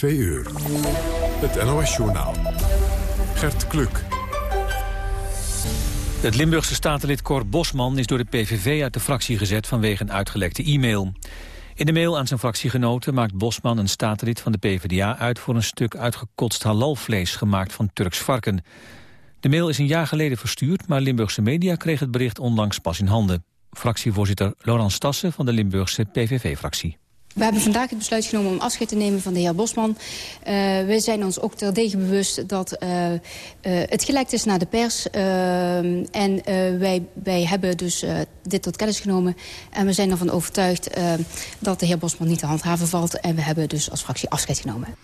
2 uur. Het NOS-journaal. Gert Kluk. Het Limburgse statenlid Cor Bosman is door de PVV uit de fractie gezet vanwege een uitgelekte e-mail. In de mail aan zijn fractiegenoten maakt Bosman een statenlid van de PvdA uit voor een stuk uitgekotst halalvlees gemaakt van Turks varken. De mail is een jaar geleden verstuurd, maar Limburgse media kreeg het bericht onlangs pas in handen. Fractievoorzitter Laurent Stassen van de Limburgse PVV-fractie. We hebben vandaag het besluit genomen om afscheid te nemen van de heer Bosman. Uh, we zijn ons ook terdege bewust dat uh, uh, het gelekt is naar de pers. en wij, wij hebben dus dit tot kennis genomen. En we zijn ervan overtuigd dat de heer Bosman niet te handhaven valt. En we hebben dus als fractie afscheid genomen.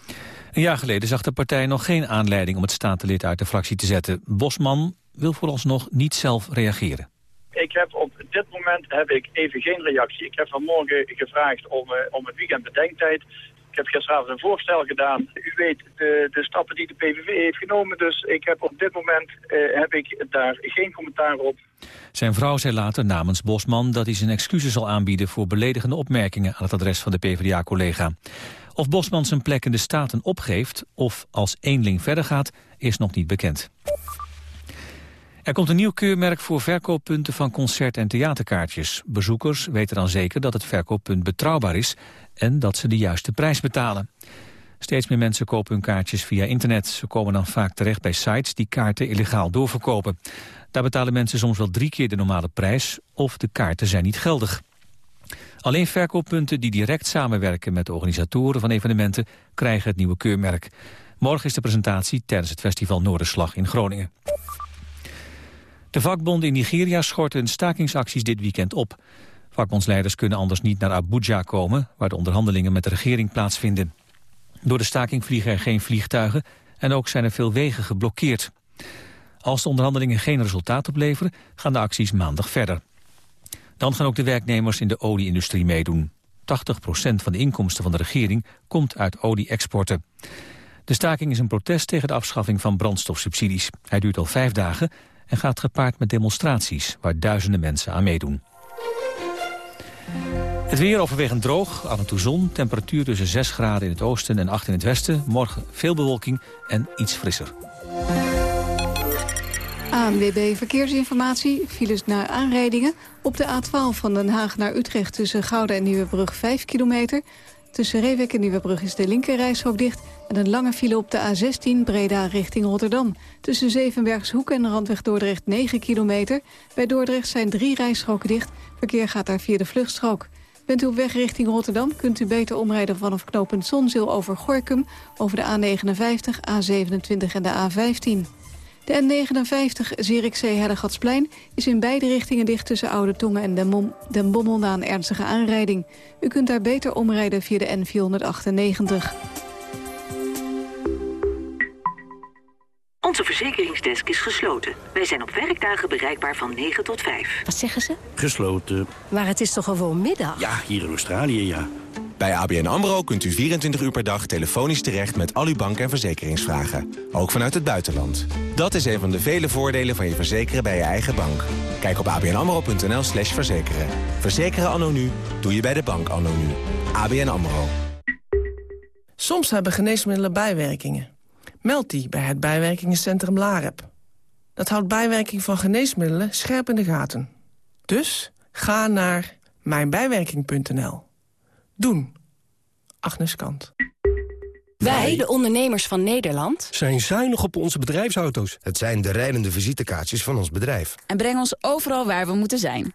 Een jaar geleden zag de partij nog geen aanleiding om het statenlid uit de fractie te zetten. Bosman wil vooralsnog niet zelf reageren. Ik heb op dit moment heb ik even geen reactie. Ik heb vanmorgen gevraagd om, uh, om een weekend bedenktijd. Ik heb gisteravond een voorstel gedaan. U weet de, de stappen die de PVV heeft genomen. Dus ik heb op dit moment uh, heb ik daar geen commentaar op. Zijn vrouw zei later namens Bosman dat hij zijn excuses zal aanbieden... voor beledigende opmerkingen aan het adres van de PvdA-collega. Of Bosman zijn plek in de Staten opgeeft of als eenling verder gaat, is nog niet bekend. Er komt een nieuw keurmerk voor verkooppunten van concert- en theaterkaartjes. Bezoekers weten dan zeker dat het verkooppunt betrouwbaar is en dat ze de juiste prijs betalen. Steeds meer mensen kopen hun kaartjes via internet. Ze komen dan vaak terecht bij sites die kaarten illegaal doorverkopen. Daar betalen mensen soms wel drie keer de normale prijs of de kaarten zijn niet geldig. Alleen verkooppunten die direct samenwerken met de organisatoren van evenementen krijgen het nieuwe keurmerk. Morgen is de presentatie tijdens het festival Noorderslag in Groningen. De vakbonden in Nigeria schorten hun stakingsacties dit weekend op. Vakbondsleiders kunnen anders niet naar Abuja komen... waar de onderhandelingen met de regering plaatsvinden. Door de staking vliegen er geen vliegtuigen... en ook zijn er veel wegen geblokkeerd. Als de onderhandelingen geen resultaat opleveren... gaan de acties maandag verder. Dan gaan ook de werknemers in de olieindustrie meedoen. 80% van de inkomsten van de regering komt uit olie-exporten. De staking is een protest tegen de afschaffing van brandstofsubsidies. Hij duurt al vijf dagen en gaat gepaard met demonstraties waar duizenden mensen aan meedoen. Het weer overwegend droog, af en toe zon, temperatuur tussen 6 graden in het oosten en 8 in het westen. Morgen veel bewolking en iets frisser. ANWB Verkeersinformatie, files naar aanrijdingen. Op de A12 van Den Haag naar Utrecht tussen Gouda en Nieuwebrug 5 kilometer. Tussen Reewek en Nieuwebrug is de linkerrijstrook dicht... en een lange file op de A16 Breda richting Rotterdam. Tussen Zevenbergshoek en Randweg Dordrecht 9 kilometer. Bij Dordrecht zijn drie rijstroken dicht. Verkeer gaat daar via de vluchtstrook. Bent u op weg richting Rotterdam, kunt u beter omrijden vanaf knooppunt Zonzeel over Gorkum... over de A59, A27 en de A15. De N59 Zierikzee-Hellegatsplein is in beide richtingen dicht tussen Oude Tongen en Den, Bom Den Bommel na een ernstige aanrijding. U kunt daar beter omrijden via de N498. Onze verzekeringsdesk is gesloten. Wij zijn op werkdagen bereikbaar van 9 tot 5. Wat zeggen ze? Gesloten. Maar het is toch gewoon middag? Ja, hier in Australië, ja. Bij ABN AMRO kunt u 24 uur per dag telefonisch terecht met al uw bank- en verzekeringsvragen. Ook vanuit het buitenland. Dat is een van de vele voordelen van je verzekeren bij je eigen bank. Kijk op abnamro.nl slash verzekeren. Verzekeren anno nu, doe je bij de bank anno nu. ABN AMRO. Soms hebben geneesmiddelen bijwerkingen. Meld die bij het bijwerkingencentrum LAREP. Dat houdt bijwerking van geneesmiddelen scherp in de gaten. Dus ga naar mijnbijwerking.nl. Doen. Agnes Kant. Wij, de ondernemers van Nederland... zijn zuinig op onze bedrijfsauto's. Het zijn de rijdende visitekaartjes van ons bedrijf. En brengen ons overal waar we moeten zijn.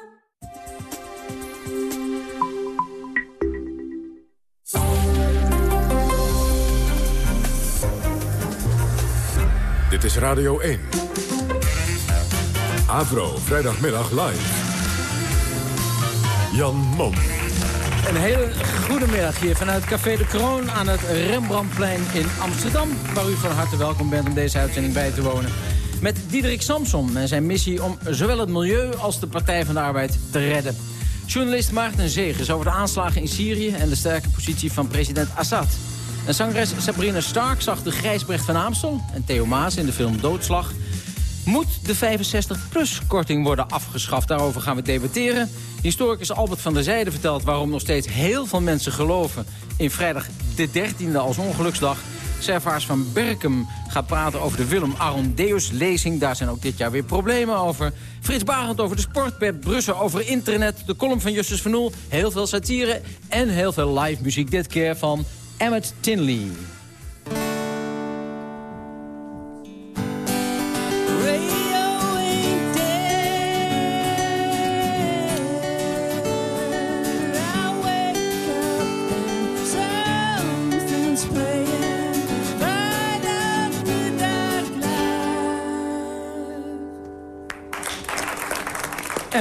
Dit is Radio 1. Avro, vrijdagmiddag live. Jan Mom. Een hele goede middag hier vanuit Café de Kroon aan het Rembrandtplein in Amsterdam. Waar u van harte welkom bent om deze uitzending bij te wonen. Met Diederik Samson en zijn missie om zowel het milieu als de Partij van de Arbeid te redden. Journalist Maarten Zegers over de aanslagen in Syrië en de sterke positie van president Assad. En zangeres Sabrina Stark zag de Grijsbrecht van Amstel en Theo Maas in de film Doodslag. Moet de 65-plus-korting worden afgeschaft? Daarover gaan we debatteren. Historicus Albert van der Zijde vertelt waarom nog steeds heel veel mensen geloven... in vrijdag de 13e als ongeluksdag. Servaars van Berkem gaat praten over de Willem Arondeus-lezing. Daar zijn ook dit jaar weer problemen over. Frits Barend over de sport, Bert Brussen over internet... de column van Justus van Oel, heel veel satire... en heel veel live muziek, dit keer van Emmet Tinley.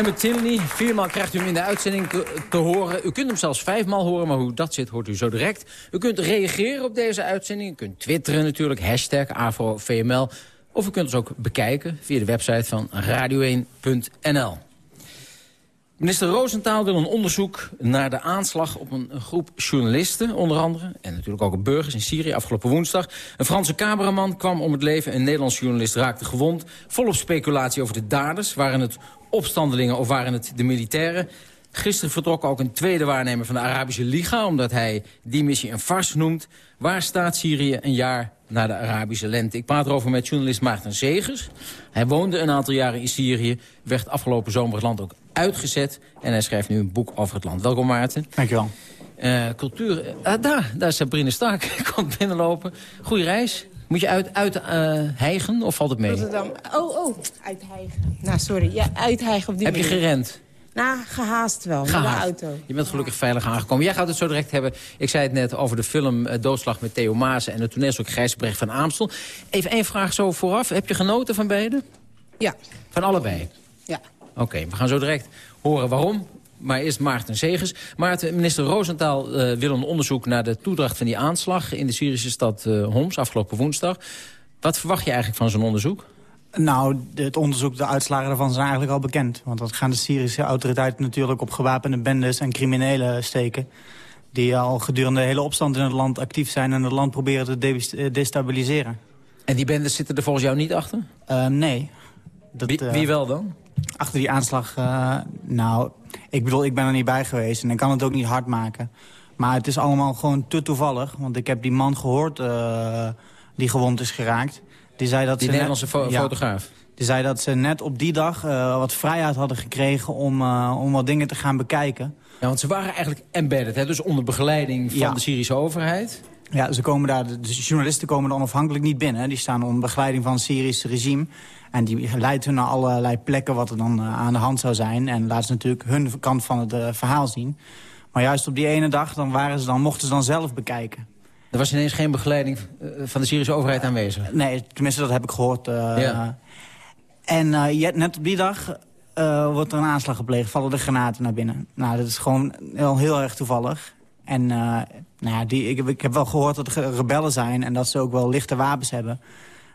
Emmet Tinley, viermaal krijgt u hem in de uitzending te, horen. U kunt hem zelfs vijfmaal horen, maar hoe dat zit hoort u zo direct. U kunt reageren op deze uitzending. U kunt twitteren natuurlijk, hashtag AfroVML. Of u kunt ons ook bekijken via de website van radio1.nl. Minister Roosentaal wil een onderzoek naar de aanslag op een, groep journalisten, onder andere. En natuurlijk ook burgers in Syrië afgelopen woensdag. Een Franse cameraman kwam om het leven, een Nederlands journalist raakte gewond. Volop speculatie over de daders. Waren het opstandelingen of waren het de militairen? Gisteren vertrok ook een tweede waarnemer van de Arabische Liga... omdat hij die missie een farce noemt. Waar staat Syrië een jaar na de Arabische lente? Ik praat erover met journalist Maarten Zegers. Hij woonde een aantal jaren in Syrië, werd afgelopen zomer het land ook uitgezet... en hij schrijft nu een boek over het land. Welkom Maarten. Dankjewel. Uh, cultuur, uh, daar, daar is Sabrina Stark, komt binnenlopen. Goeie reis. Moet je uit, uit uh, Heigen of valt het mee? Rotterdam. Oh, oh, uit Heigen. Nou, sorry. Ja, uit Heigen op die Heb manier. je gerend? Nou, gehaast wel, gehaast. met de auto. Je bent gelukkig veilig aangekomen. Jij gaat het zo direct hebben. Ik zei het net over de film uh, Doodslag met Theo Maassen... en het toneelstuk Gijsbrecht van Aamstel. Even één vraag zo vooraf. Heb je genoten van beide? Ja. Van allebei? Ja. Oké, okay, we gaan zo direct horen waarom. Maar eerst Maarten Segers. Maarten, minister Roosentaal uh, wil een onderzoek naar de toedracht van die aanslag... in de Syrische stad uh, Homs afgelopen woensdag. Wat verwacht je eigenlijk van zo'n onderzoek? Nou, het onderzoek, de uitslagen daarvan zijn eigenlijk al bekend. Want dat gaan de Syrische autoriteiten natuurlijk op gewapende bendes en criminelen steken. Die al gedurende de hele opstand in het land actief zijn en het land proberen te destabiliseren. En die bendes zitten er volgens jou niet achter? Uh, nee. Dat, wie, wie, wel dan? Achter die aanslag, uh, nou, ik bedoel, ik ben er niet bij geweest en ik kan het ook niet hard maken. Maar het is allemaal gewoon te toevallig, want ik heb die man gehoord uh, die gewond is geraakt. Die, zei dat die ze Nederlandse net, fo ja, fotograaf? Die zei dat ze net op die dag uh, wat vrijheid hadden gekregen om, om wat dingen te gaan bekijken. Ja, want ze waren eigenlijk embedded, hè? dus onder begeleiding van ja. de Syrische overheid. Ja, ze komen daar, de journalisten komen dan onafhankelijk niet binnen. Die staan onder begeleiding van het Syrische regime. En die leidt hun naar allerlei plekken wat er dan uh, aan de hand zou zijn. En laten ze natuurlijk hun kant van het uh, verhaal zien. Maar juist op die ene dag dan waren ze dan, mochten ze dan zelf bekijken. Er was ineens geen begeleiding van de Syrische overheid aanwezig? Nee, tenminste dat heb ik gehoord. Ja. En net op die dag uh, wordt er een aanslag gepleegd. Vallen de granaten naar binnen. Nou, dat is gewoon heel, heel erg toevallig. En nou ja, die, ik, ik heb wel gehoord dat er rebellen zijn... en dat ze ook wel lichte wapens hebben.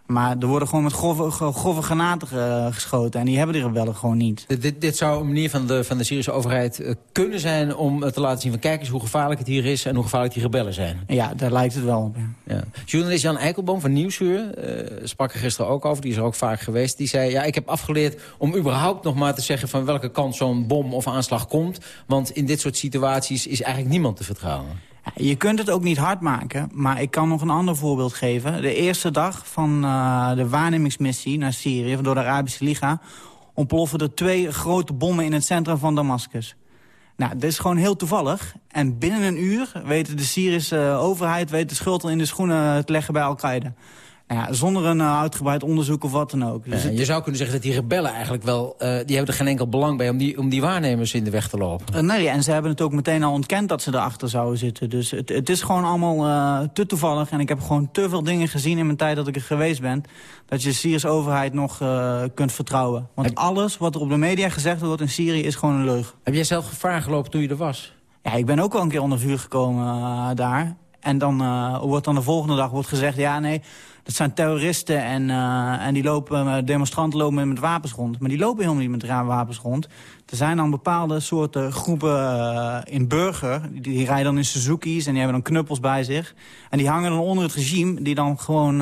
Maar er worden gewoon met grove, grove granaten geschoten. En die hebben die rebellen gewoon niet. Dit, dit zou een manier van de, van de Syrische overheid uh, kunnen zijn... om te laten zien van kijk eens hoe gevaarlijk het hier is... en hoe gevaarlijk die rebellen zijn. Ja, daar lijkt het wel op. Ja. Ja. Journalist Jan Eikelboom van Nieuwsuur uh, sprak er gisteren ook over. Die is er ook vaak geweest. Die zei, ja, ik heb afgeleerd om überhaupt nog maar te zeggen... van welke kant zo'n bom of aanslag komt. Want in dit soort situaties is eigenlijk niemand te vertrouwen. Je kunt het ook niet hard maken, maar ik kan nog een ander voorbeeld geven. De eerste dag van uh, de waarnemingsmissie naar Syrië door de Arabische Liga... ontploffen er twee grote bommen in het centrum van Damascus. Nou, dit is gewoon heel toevallig. En binnen een uur weet de Syrische overheid weet de schuld in de schoenen te leggen bij Al-Qaeda. Ja, zonder een uh, uitgebreid onderzoek of wat dan ook. Dus ja. Je zou kunnen zeggen dat die rebellen eigenlijk wel... Uh, die hebben er geen enkel belang bij om die, om die waarnemers in de weg te lopen. Uh, nee, en ze hebben het ook meteen al ontkend dat ze erachter zouden zitten. Dus het, het is gewoon allemaal te toevallig. En ik heb gewoon te veel dingen gezien in mijn tijd dat ik er geweest ben... dat je de Syrische overheid nog kunt vertrouwen. Want heb... alles wat er op de media gezegd wordt in Syrië is gewoon een leugen. Heb jij zelf gevaar gelopen toen je er was? Ja, ik ben ook wel een keer onder vuur gekomen daar. En dan wordt dan de volgende dag wordt gezegd... ja, nee, dat zijn terroristen en, en die lopen, demonstranten lopen met wapens rond. Maar die lopen helemaal niet met wapens rond. Er zijn dan bepaalde soorten groepen in burger. Die, rijden dan in Suzuki's en die hebben dan knuppels bij zich. En die hangen dan onder het regime die dan gewoon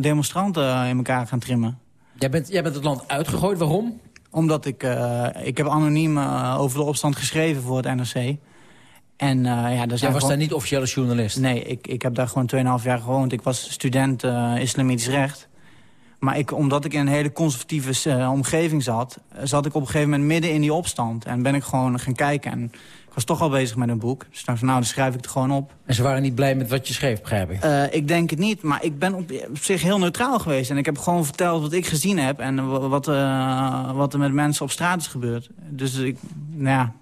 demonstranten in elkaar gaan trimmen. Jij bent, jij bent het land uitgegooid, waarom? Omdat ik, ik heb anoniem over de opstand geschreven voor het NRC. En, uh, ja, Jij was daar niet officiële journalist? Nee, ik, ik heb daar gewoon 2,5 jaar gewoond. Ik was student islamitisch recht. Maar ik, omdat ik in een hele conservatieve omgeving zat... zat ik op een gegeven moment midden in die opstand. En ben ik gewoon gaan kijken. En was toch al bezig met een boek. Dus dacht nou, dan schrijf ik het gewoon op. En ze waren niet blij met wat je schreef, begrijp ik? Uh, ik denk het niet, maar ik ben op, zich heel neutraal geweest. En ik heb gewoon verteld wat ik gezien heb... en wat, uh, wat er met mensen op straat is gebeurd. Dus ik, nou ja,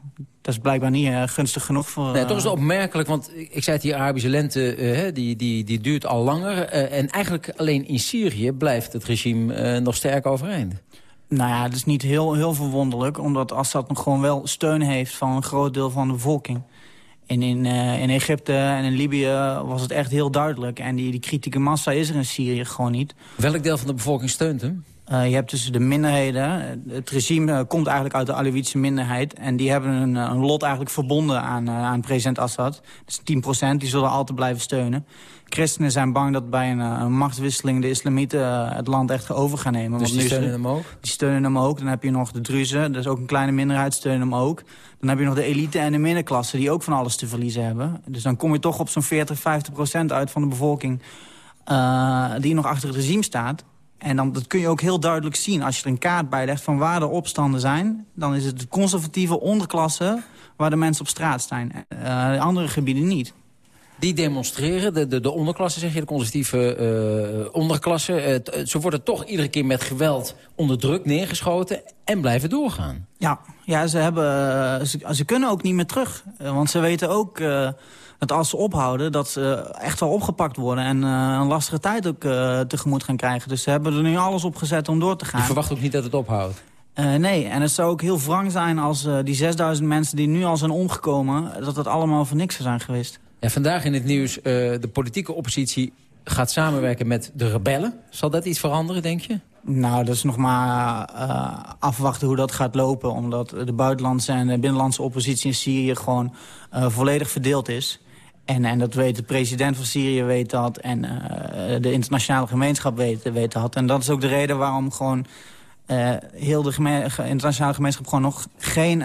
dat is blijkbaar niet uh, gunstig genoeg voor... Nee, toch is het opmerkelijk, want ik zei het, die Arabische lente uh, die, die, die duurt al langer. Uh, en eigenlijk alleen in Syrië blijft het regime nog sterk overeind. Nou ja, dat is niet heel, heel verwonderlijk. Omdat Assad nog gewoon wel steun heeft van een groot deel van de bevolking. En in, in Egypte en in Libië was het echt heel duidelijk. En die, die kritieke massa is er in Syrië gewoon niet. Welk deel van de bevolking steunt hem? Uh, je hebt tussen de minderheden. Het regime uh, komt eigenlijk uit de Alevitische minderheid. En die hebben een, een lot eigenlijk verbonden aan, aan president Assad. Dat is 10%, die zullen altijd blijven steunen christenen zijn bang dat bij een, eh, een machtswisseling de islamieten eh, het land echt over gaan nemen. Dus die steunen hem ook? Die steunen hem ook. Dan heb je nog de Druzen, dat is ook een kleine minderheid, steunen hem ook. Dan heb je nog de elite en de middenklasse die ook van alles te verliezen hebben. Dus dan kom je toch op zo'n 40, 50 procent uit van de bevolking... Die nog achter het regime staat. En dan, dat kun je ook heel duidelijk zien. Als je er een kaart bij legt van waar de opstanden zijn... dan is het de conservatieve onderklasse waar de mensen op straat staan. Uh, andere gebieden niet. Die demonstreren, de, de, de onderklasse zeg je, de conservatieve uh, onderklasse. Uh, ze worden toch iedere keer met geweld onderdrukt, neergeschoten en blijven doorgaan. Ja, ja ze, hebben, eh, ze, ze kunnen ook niet meer terug. want ze weten ook dat als ze ophouden, dat ze echt wel opgepakt worden... en een lastige tijd ook tegemoet gaan krijgen. Dus ze hebben er nu alles op gezet om door te gaan. Je verwacht ook niet dat het ophoudt? Uh, nee, en het zou ook heel wrang zijn als die 6000 mensen die nu al zijn omgekomen... dat het allemaal voor niks zou zijn geweest. Ja, vandaag in het nieuws, de politieke oppositie gaat samenwerken met de rebellen. Zal dat iets veranderen, denk je? Nou, dat is nog maar uh, afwachten hoe dat gaat lopen. Omdat de buitenlandse en de binnenlandse oppositie in Syrië gewoon uh, volledig verdeeld is. En, en dat weet de president van Syrië weet dat. En de internationale gemeenschap weet, weet dat. En dat is ook de reden waarom gewoon heel de internationale gemeenschap gewoon nog geen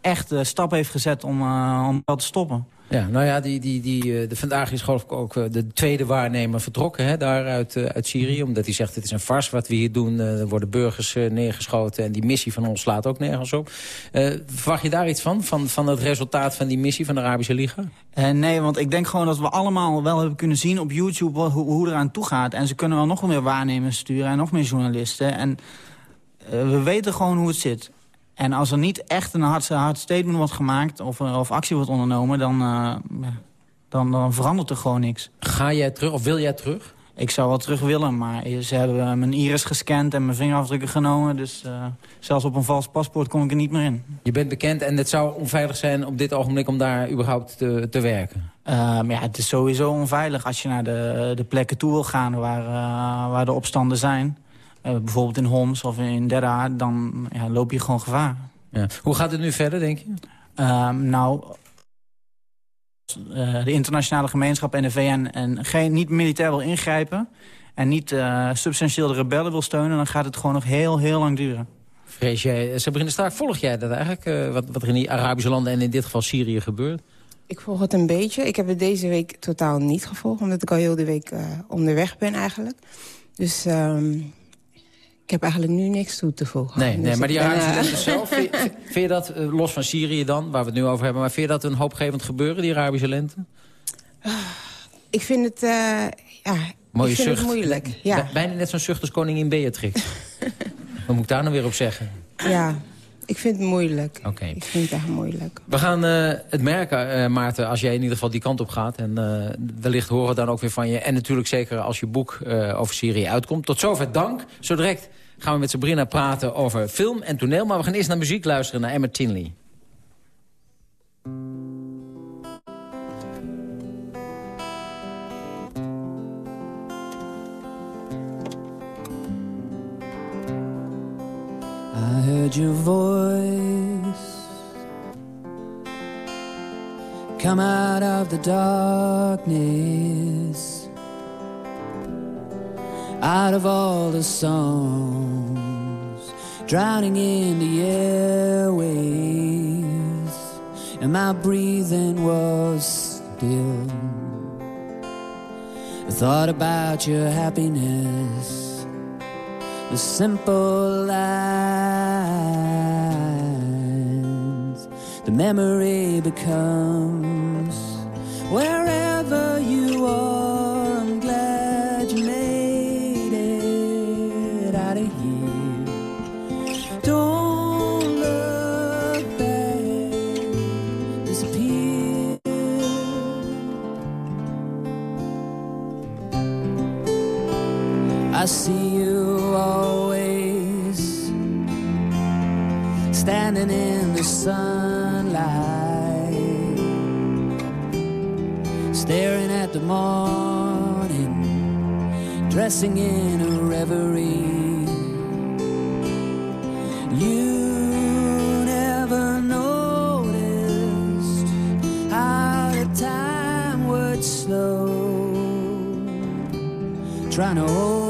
echte stap heeft gezet om, om dat te stoppen. Ja, nou ja, die, die, die, eh, de, vandaag is geloof ik ook eh, de tweede waarnemer vertrokken hè, daar uit, eh, uit Syrië. Omdat hij zegt, het is een fars wat we hier doen. er worden burgers neergeschoten en die missie van ons slaat ook nergens op. verwacht je daar iets van, van, van het resultaat van die missie van de Arabische Liga? nee, want ik denk gewoon dat we allemaal wel hebben kunnen zien op YouTube hoe, hoe eraan toe gaat. En ze kunnen wel nog meer waarnemers sturen en nog meer journalisten. En we weten gewoon hoe het zit. En als er niet echt een hard, hard statement wordt gemaakt of, eh, of actie wordt ondernomen... Dan, uh, dan, dan verandert er gewoon niks. Ga jij terug of wil jij terug? Ik zou wel terug willen, maar ze hebben mijn iris gescand en mijn vingerafdrukken genomen. Dus uh, zelfs op een vals paspoort kom ik er niet meer in. Je bent bekend en het zou onveilig zijn op dit ogenblik om daar überhaupt te, te werken? Ja, het is sowieso onveilig als je naar de, de plekken toe wil gaan waar, waar de opstanden zijn. Uh, bijvoorbeeld in Homs of in Derra, dan ja, loop je gewoon gevaar. Ja. Hoe gaat het nu verder, denk je? Um, nou, uh, de internationale gemeenschap en de VN en geen, niet militair wil ingrijpen... en niet uh, substantieel de rebellen wil steunen... dan gaat het gewoon nog heel, heel lang duren. Vrees jij, Sabrina Stark, volg jij dat eigenlijk? wat, wat er in die Arabische landen en in dit geval Syrië gebeurt? Ik volg het een beetje. Ik heb het deze week totaal niet gevolgd... omdat ik al heel de week onderweg ben eigenlijk. Dus... Um, ik heb eigenlijk nu niks toe te voegen. Nee, nee dus maar die Arabische lente uh... zelf, vind, vind, je dat, uh, los van Syrië dan, waar we het nu over hebben... maar vind je dat een hoopgevend gebeuren, die Arabische lente? Ik vind het, uh, ja, Mooie ik vind zucht. het moeilijk. Ja. Bijna net zo'n zucht als koningin Beatrix. Wat moet ik daar nou weer op zeggen? Ja, ik vind het moeilijk. Oké. Ik vind het echt moeilijk. We gaan uh, het merken, uh, Maarten, als jij in ieder geval die kant op gaat. En uh, wellicht horen we dan ook weer van je. En natuurlijk zeker als je boek over Syrië uitkomt. Tot zover dank. Zo direct gaan we met Sabrina praten over film en toneel. Maar we gaan eerst naar muziek luisteren, naar Emma Tinley. Heard your voice come out of the darkness, out of all the songs, drowning in the airways, and my breathing was still. I thought about your happiness, the simple lines. The memory becomes wherever you are. I'm glad you made it out of here. Don't look back, disappear. I see standing in the sunlight, staring at the morning, dressing in a reverie. You never noticed how the time would slow, trying to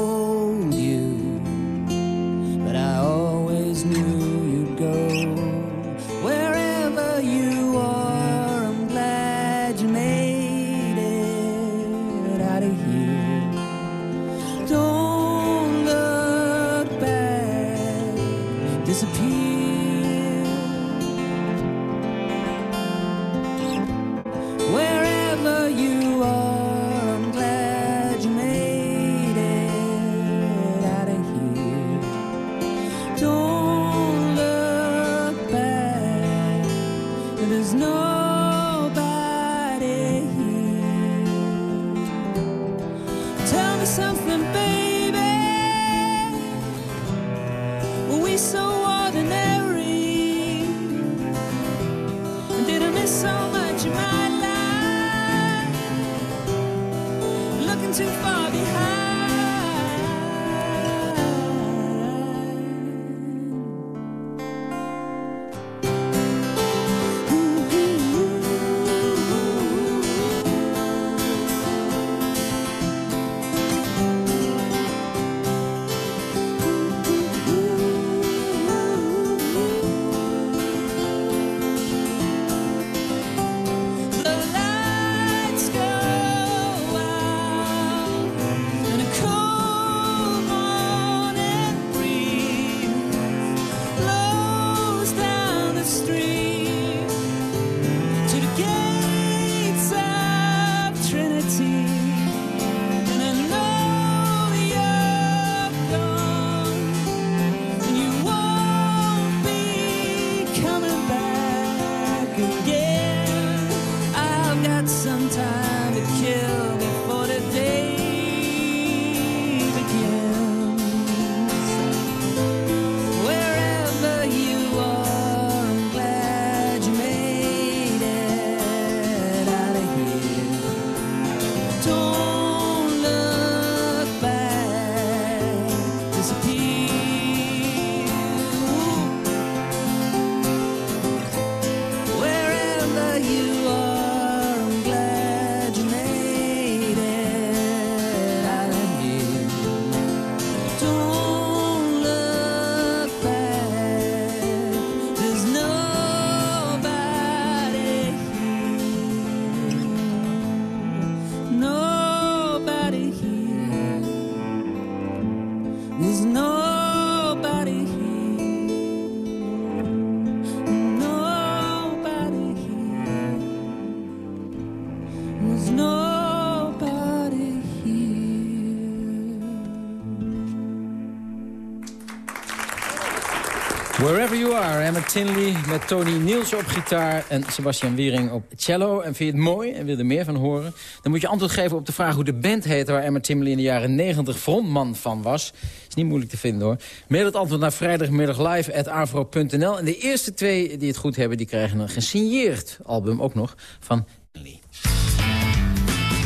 You Are, Emma Tinley met Tony Nielsen op gitaar... en Sebastian Wiering op cello. En vind je het mooi en wil je er meer van horen? Dan moet je antwoord geven op de vraag hoe de band heet... waar Emma Tinley in de jaren 90 frontman van was. Is niet moeilijk te vinden, hoor. Mail het antwoord naar vrijdagmiddag live.avro.nl. En de eerste twee die het goed hebben... die krijgen een gesigneerd album ook nog van Tinley.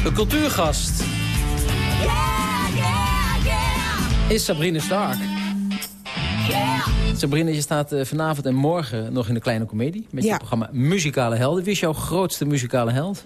De cultuurgast is Sabrina Stark. Sabrina, je staat eh, vanavond en morgen nog in de Kleine Comedie... met je Ja. programma Muzikale Helden. Wie is jouw grootste muzikale held?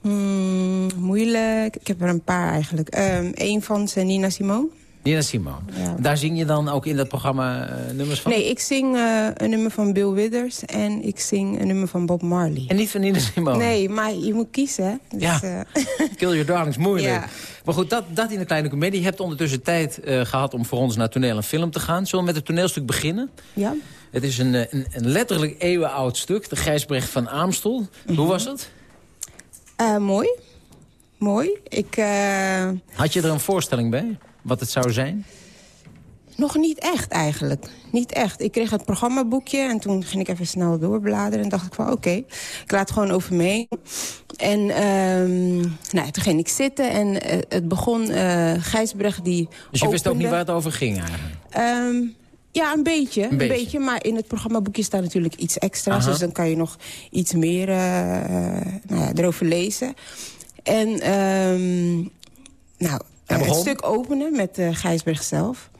Hmm, moeilijk. Ik heb er een paar eigenlijk. Eén Eén van Nina Simone. Nina Simone. Daar zing je dan ook in dat programma eh, nummers van? Nee, ik zing eh, een nummer van Bill Withers en ik zing een nummer van Bob Marley. En niet van Nina Simone? Nee, maar je moet kiezen. Dus, Ja. eh, Kill Your Darlings, moeilijk. Ja. Maar goed, dat, dat in de Kleine Comedie. Je hebt ondertussen tijd eh, gehad om voor ons naar toneel en film te gaan. Zullen we met het toneelstuk beginnen? ja. Het is een, een, een letterlijk eeuwenoud stuk. De Gijsbrecht van Aamstel. Hoe was het? Mooi. Mooi. Ik... eh, Had je er een voorstelling bij? Wat het zou zijn? Nog niet echt eigenlijk. Niet echt. Ik kreeg het programmaboekje en toen ging ik even snel doorbladeren. En dacht ik van oké, ik laat het gewoon over me heen. En ehm, nou, toen ging ik zitten en eh, het begon eh Gijsbrecht die Dus je wist ook niet waar het over ging eigenlijk? Ehm, ja, een beetje, een beetje. beetje. Maar in het programmaboekje staat natuurlijk iets extra's. Aha. Dus dan kan je nog iets meer nou ja, erover lezen. En ehm, nou, begon? stuk openen met eh Gijsberg zelf.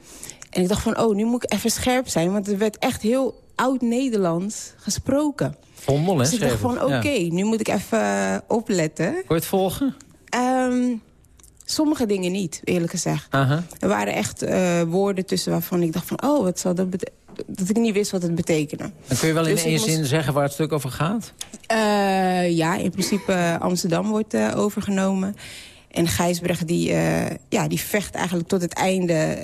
En ik dacht van, oh, nu moet ik even scherp zijn. Want er werd echt heel oud-Nederlands gesproken. Vondel, hè? Dus ik dacht van, oké, Ja. nu moet ik even eh, opletten. Je het volgen? Ehm, sommige dingen niet, eerlijk gezegd. Er waren echt eh, woorden tussen waarvan ik dacht van... oh, wat zal dat betekenen? Dat ik niet wist wat het betekende. Dan kun je wel in Dus één moest- zin zeggen waar het stuk over gaat? Eh, ja, in principe eh, Amsterdam wordt eh, overgenomen. En Gijsbrecht die, ja, die vecht eigenlijk tot het einde...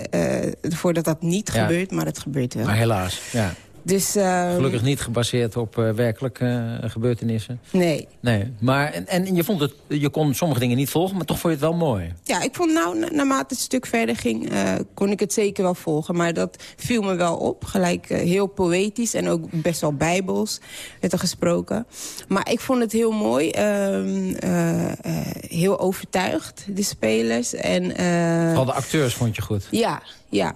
voordat dat niet Ja. gebeurt, maar het gebeurt wel. Maar helaas, ja. Dus, ehm, Gelukkig niet gebaseerd op eh, werkelijke eh, gebeurtenissen. Nee. Nee, maar en, en je, vond het, je kon sommige dingen niet volgen, maar toch vond je het wel mooi. Ja, ik vond nou, na- naarmate het stuk verder ging, eh, kon ik het zeker wel volgen. Maar dat viel me wel op. Gelijk heel poëtisch en ook best wel bijbels werd er gesproken. Maar ik vond het heel mooi. ehm, eh, eh, heel overtuigd, de spelers. En, Vooral de acteurs vond je goed. Ja, ja.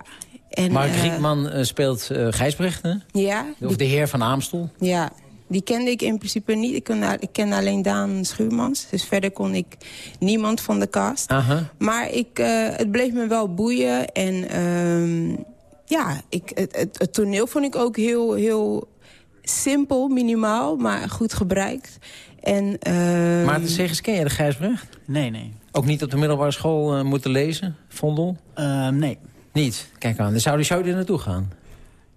En, Mark eh, Riekman eh, speelt eh Gijsbrecht, hè? Ja, Of die, de heer van Aamstel. ja, die kende ik in principe niet. Ik ken, ik ken alleen Daan Schuurmans. Dus verder kon ik niemand van de cast. Aha. Maar ik, eh, het bleef me wel boeien. En ehm, ja, ik, het, het, het toneel vond ik ook heel, heel simpel, minimaal, maar goed gebruikt. En, ehm, Maarten Segers, ken je de Gijsbrecht? Nee, nee. Ook niet op de middelbare school moeten lezen, Vondel? Ehm, nee. Niet? Kijk aan, dan zou, zou je er naartoe gaan?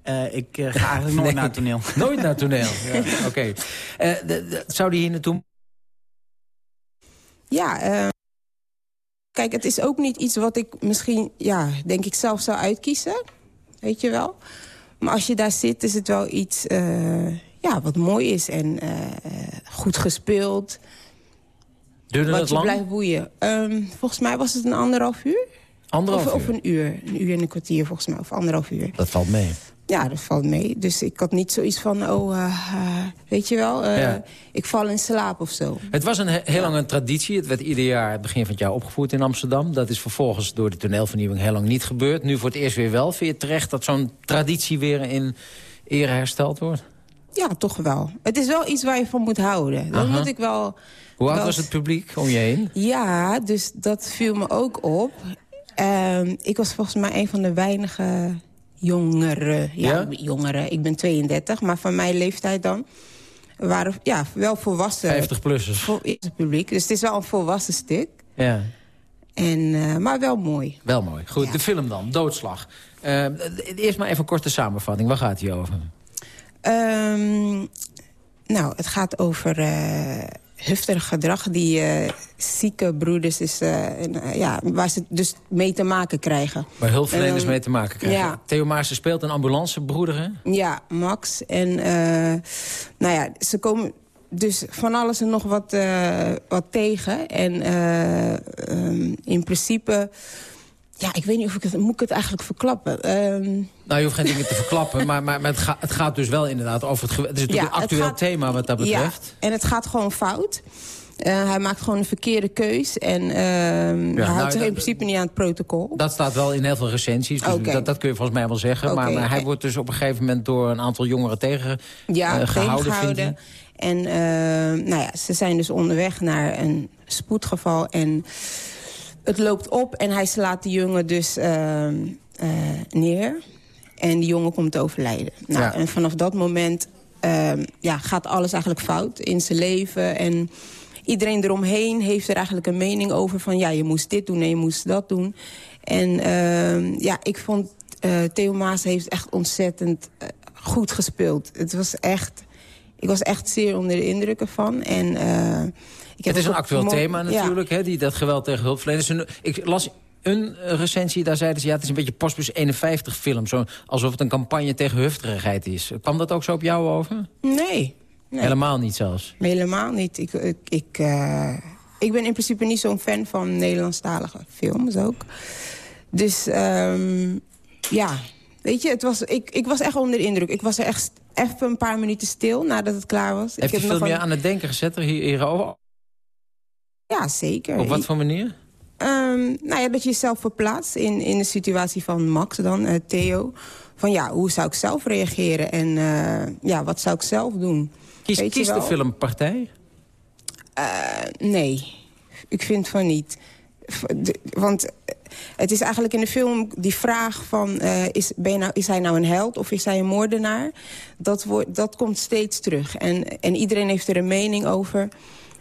Eh, ik eh, ga eigenlijk nooit Nee. naar het toneel. Nooit naar het toneel? Ja, Oké. Eh, zou die hier naartoe... Ja, kijk, het is ook niet iets wat ik misschien, ja, denk ik zelf zou uitkiezen. Weet je wel? Maar als je daar zit, is het wel iets eh, ja, wat mooi is en eh, eh, goed gespeeld. Duurde wat dat je lang? blijft boeien. Ehm, volgens mij was het een anderhalf uur. Anderhalf of, een uur. Een uur en een kwartier volgens mij. Of anderhalf uur. Dat valt mee. Ja, dat valt mee. Dus ik had niet zoiets van, oh, eh, eh, weet je wel, eh, Ja. ik val in slaap of zo. Het was een he- heel lang een traditie. Het werd ieder jaar het begin van het jaar opgevoerd in Amsterdam. Dat is vervolgens door de toneelvernieuwing heel lang niet gebeurd. Nu voor het eerst weer wel. Vind je terecht dat zo'n traditie weer in ere hersteld wordt? Ja, toch wel. Het is wel iets waar je van moet houden. Dat Aha. moet ik wel... Hoe oud was het publiek om je heen? Ja, dus dat viel me ook op. Ehm, ik was volgens mij een van de weinige jongeren. Ja, Ja? jongeren. Ik ben 32, maar van mijn leeftijd dan... waren ja, wel volwassen... 50-plussers. Vol, is het publiek. Dus het is wel een volwassen stuk. Ja, En, eh, maar wel mooi. wel mooi. Goed, de film dan. Doodslag. Eh, eerst maar even een korte samenvatting. Waar gaat die over? Ehm, nou, het gaat over eh hufterig gedrag die eh, zieke broeders is, eh, en, eh, ja, waar ze dus mee te maken krijgen. Waar hulpverleners mee te maken krijgen. Ja. Theo Maassen speelt een ambulancebroeder, hè? Ja, Max. En nou ja, ze komen dus van alles en nog wat, wat tegen. En eh, ehm, in principe... Ja, ik weet niet of ik het... Moet ik het eigenlijk verklappen? Ehm, Nou, je hoeft geen dingen te verklappen, maar, maar, maar het, gaat, het gaat dus wel inderdaad over het... Het is natuurlijk Ja, een actueel gaat- thema wat dat betreft. Ja, en het gaat gewoon fout. Eh, hij maakt gewoon een verkeerde keus. En ehm, hij nou, houdt zich dat- in principe niet aan het protocol. Dat staat wel in heel veel recensies, dus dat, dat kun je volgens mij wel zeggen. Maar, hij wordt dus op een gegeven moment door een aantal jongeren tegen ja, eh, gehouden, vindt. En eh, nou ja, ze zijn dus onderweg naar een spoedgeval. En het loopt op en hij slaat de jongen dus ehm, eh, neer. En die jongen komt te overlijden. Nou, Ja. En vanaf dat moment ehm, ja, gaat alles eigenlijk fout in zijn leven. En iedereen eromheen heeft er eigenlijk een mening over... van ja, je moest dit doen en je moest dat doen. En ehm, ja, ik vond eh, Theo Maas heeft echt ontzettend eh, goed gespeeld. Het was echt... Ik was echt zeer onder de indruk ervan. En, Het is een actueel thema Ja. natuurlijk, hè, die, dat geweld tegen hulpverleners. Een- Ik las een eh, recensie, daar zeiden ze... ja, het is een beetje Postbus 51 film. Zo, alsof het een campagne tegen hufterigheid is. Kwam dat ook zo op jou over? Nee. nee. Helemaal niet zelfs. Helemaal niet. Ik, ik, ik, eh, ik ben in principe niet zo'n fan van Nederlandstalige films ook. Dus ehm, ja, weet je, het was, ik, ik was echt onder de indruk. Ik was er echt even een paar minuten stil nadat het klaar was. Heeft ik heb je een- aan het denken gezet er hier, hierover? Ja, zeker. Op wat voor manier? Ehm, nou ja, dat je jezelf verplaatst in, in de situatie van Max dan, eh, Theo. Van ja, hoe zou ik zelf reageren en eh, ja, wat zou ik zelf doen? Kies, Weet kies de wel? film partij? Eh, nee, ik vind van niet. Want het is eigenlijk in de film die vraag van... is, ben je nou, is hij nou een held of is hij een moordenaar? Dat, wordt, dat komt steeds terug. En, en iedereen heeft er een mening over.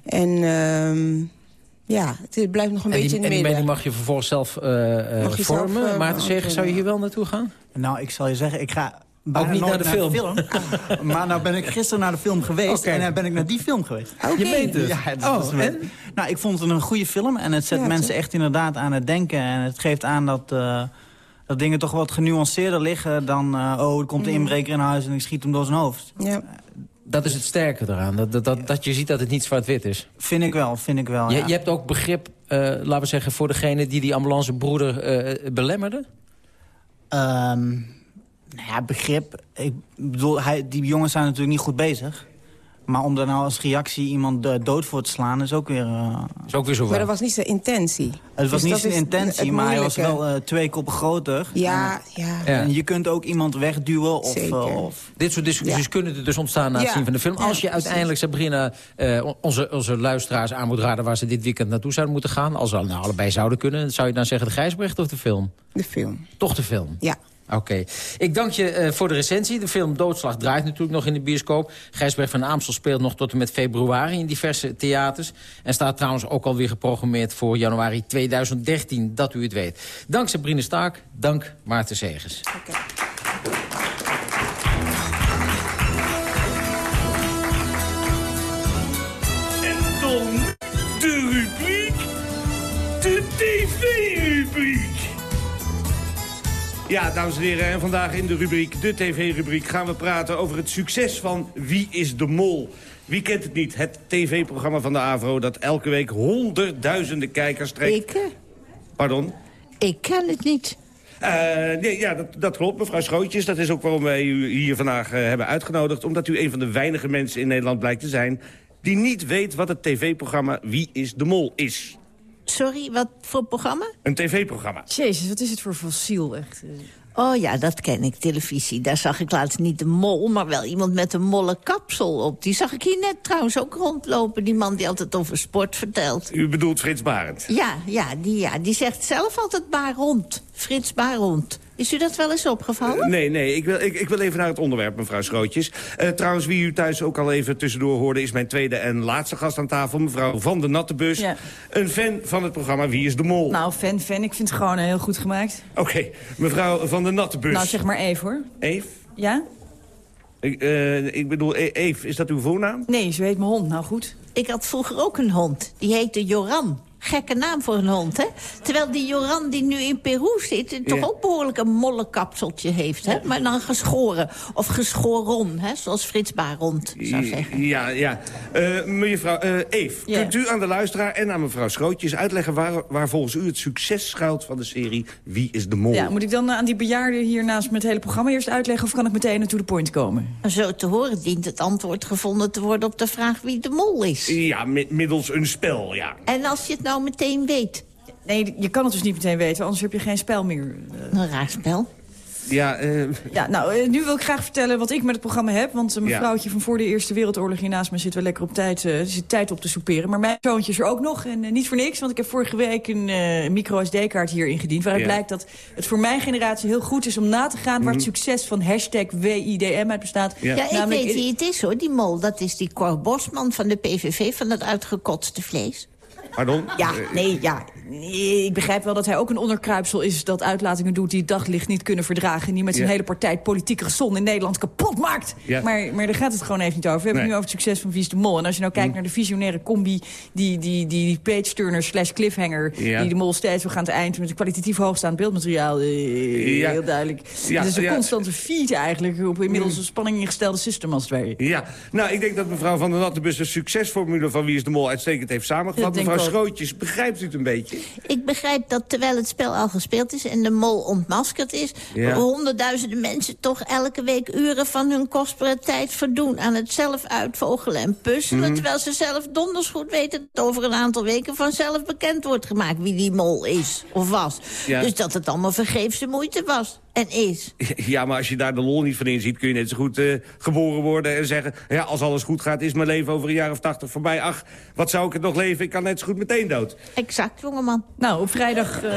En ehm, ja, het blijft nog een En beetje die, in en het die midden. mening mag je vervolgens zelf eh, eh, zelf, vormen. eh, Maarten Segers, zou je hier wel naartoe gaan? Nou, ik zal je zeggen, ik ga... bijna niet naar de film. maar nou ben ik gisteren naar de film geweest en dan ben ik naar die film geweest. Je meent het? Ja, dat Oh, is en? Nou, ik vond het een goede film en het zet Ja, mensen echt inderdaad aan het denken. En het geeft aan dat, eh, dat dingen toch wat genuanceerder liggen dan... eh, oh, er komt een Mhm. inbreker in huis en ik schiet hem door zijn hoofd. Ja. Dat is het sterke eraan. Dat, dat, dat, dat je ziet dat het niet zwart-wit is. Vind ik wel, vind ik wel, Je, ja. je hebt ook begrip, eh, laten we zeggen, voor degene die die ambulancebroeder eh belemmerde? Ehm, nou ja, begrip. Ik bedoel, hij, die jongens zijn natuurlijk niet goed bezig. Maar om daar nou als reactie iemand dood voor te slaan is ook weer... eh, is ook weer zo Maar dat was niet zijn intentie. Het was Dus niet zijn intentie, maar hij was wel eh, twee koppen groter. Ja, ja. En je kunt ook iemand wegduwen of... Zeker. eh, of Dit soort discussies Ja. kunnen er dus ontstaan na het Ja. zien van de film. Ja, Als je uiteindelijk, Sabrina, eh, onze, onze luisteraars aan moet raden... waar ze dit weekend naartoe zouden moeten gaan... als ze nou, allebei zouden kunnen... zou je dan zeggen de Gijsbrecht of de film? De film. Toch de film? Ja. Oké. Ik dank je eh, voor de recensie. De film Doodslag draait natuurlijk nog in de bioscoop. Gijsberg van Amstel speelt nog tot en met februari in diverse theaters. En staat trouwens ook alweer geprogrammeerd voor januari 2013, dat u het weet. Dank Sabrina Staak, dank Maarten Segers. Ja, dames en heren, en vandaag in de rubriek, de tv-rubriek... gaan we praten over het succes van Wie is de Mol? Wie kent het niet? Het tv-programma van de AVRO dat elke week honderdduizenden kijkers trekt. Ik? Pardon? Ik ken het niet. Eh, nee, ja, dat, dat klopt, mevrouw Schrootjes. Dat is ook waarom wij u hier vandaag eh, hebben uitgenodigd. Omdat u een van de weinige mensen in Nederland blijkt te zijn... die niet weet wat het tv-programma Wie is de Mol is. Sorry, wat voor programma? Een tv-programma. Jezus, wat is het voor fossiel, echt. Oh ja, dat ken ik, televisie. Daar zag ik laatst niet de mol, maar wel iemand met een molle kapsel op. Die zag ik hier net trouwens ook rondlopen. Die man die altijd over sport vertelt. U bedoelt Frits Barend. Ja, ja, die, ja, die zegt zelf altijd Barond. Frits Barond. Is u dat wel eens opgevallen? Eh, nee, nee, ik wil, ik, ik wil even naar het onderwerp, mevrouw Schrootjes. Eh, trouwens, wie u thuis ook al even tussendoor hoorde... is mijn tweede en laatste gast aan tafel, mevrouw Van de Nattebus. Ja. Een fan van het programma Wie is de Mol? Nou, fan, fan, ik vind het gewoon heel goed gemaakt. Oké, mevrouw Van de Nattebus. Nou, zeg maar even, hoor. Eve? Ja? Ik, eh, ik bedoel, Eve, is dat uw voornaam? Nee, zo heet mijn hond. Nou, goed. Ik had vroeger ook een hond. Die heette Joran. Gekke naam voor een hond, hè? Terwijl die Joran die nu in Peru zit... toch Ja. ook behoorlijk een molle kapseltje heeft, hè? Maar dan geschoren. Of geschoren, hè? Zoals Frits Barond zou zeggen. Ja, ja. Eh, mevrouw eh, Eve, Ja. kunt u aan de luisteraar en aan mevrouw Schrootjes uitleggen... Waar, waar volgens u het succes schuilt van de serie Wie is de Mol? Ja, moet ik dan aan die bejaarden hier naast me het hele programma eerst uitleggen... of kan ik meteen to the point komen? Zo te horen dient het antwoord gevonden te worden op de vraag wie de mol is. Ja, mi- middels een spel, ja. En als je het nou meteen weet? Nee, je kan het dus niet meteen weten, anders heb je geen spel meer. Een raar spel. Ja, eh, Ja, nou, eh, nu wil ik graag vertellen wat ik met het programma heb. Want een Ja. mevrouwtje van voor de Eerste Wereldoorlog hier naast me zit wel lekker op tijd, eh, zit tijd op te soeperen. Maar mijn zoontje is er ook nog. En eh, niet voor niks, want ik heb vorige week een eh, micro-SD-kaart hier ingediend. Waaruit Ja. blijkt dat het voor mijn generatie heel goed is om na te gaan... waar het Mhm. succes van hashtag WIDM uit bestaat. Ja, ik Namelijk- weet wie het is, hoor, die mol. Dat is die Cor Bosman van de PVV van het uitgekotste vlees. Pardon? Ja, nee, ja. Nee, Ik begrijp wel dat hij ook een onderkruipsel is... dat uitlatingen doet die het daglicht niet kunnen verdragen... en die met zijn Ja. hele partij het politieke gezond in Nederland kapot maakt. Ja. Maar, maar daar gaat het gewoon even niet over. We hebben Nee. het nu over het succes van Vies de Mol. En als je nou kijkt naar de visionaire combi... die, die, die page-turner slash cliffhanger... Ja. die de Mol steeds wil gaan te eind... met een kwalitatief hoogstaand beeldmateriaal. eh, Ja. Heel duidelijk. Het is een constante feed eigenlijk... op inmiddels een spanning ingestelde system als het ware. Ja, nou, ik denk dat mevrouw Van der Nattenbus de succesformule van Wie is de Mol uitstekend heeft samengevat. Mevrouw. Schrootjes, begrijpt u het een beetje? Ik begrijp dat terwijl het spel al gespeeld is en de mol ontmaskerd is... Ja. honderdduizenden mensen toch elke week uren van hun kostbare tijd verdoen... aan het zelf uitvogelen en puzzelen... Mhm. terwijl ze zelf donders goed weten dat over een aantal weken vanzelf bekend wordt gemaakt... wie die mol is of was. Ja. Dus dat het allemaal vergeefse moeite was en is. Ja, maar als je daar de lol niet van inziet... kun je net zo goed eh, geboren worden en zeggen... ja, als alles goed gaat, is mijn leven over een jaar of tachtig voorbij. Ach, wat zou ik het nog leven? Ik kan net zo goed meteen dood. Exact, jongeman. Nou, op vrijdag... eh,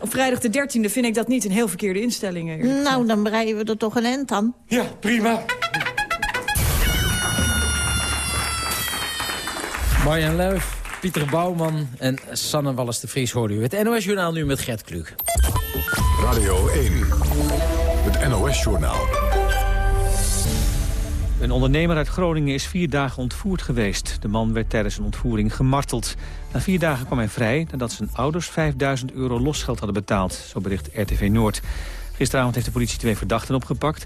Op vrijdag de 13e vind ik dat niet een heel verkeerde instelling. eerlijk gezegd. Nou, dan breien we er toch een end aan. Ja, prima. Marjan Luif, Pieter Bouwman en Sanne Wallis de Vries hoorden u. Het NOS-journaal nu met Gert Kluk. Radio 1, het NOS-journaal. Een ondernemer uit Groningen is vier dagen ontvoerd geweest. De man werd tijdens een ontvoering gemarteld. Na vier dagen kwam hij vrij nadat zijn ouders 5000 euro losgeld hadden betaald. Zo bericht RTV Noord. Gisteravond heeft de politie twee verdachten opgepakt.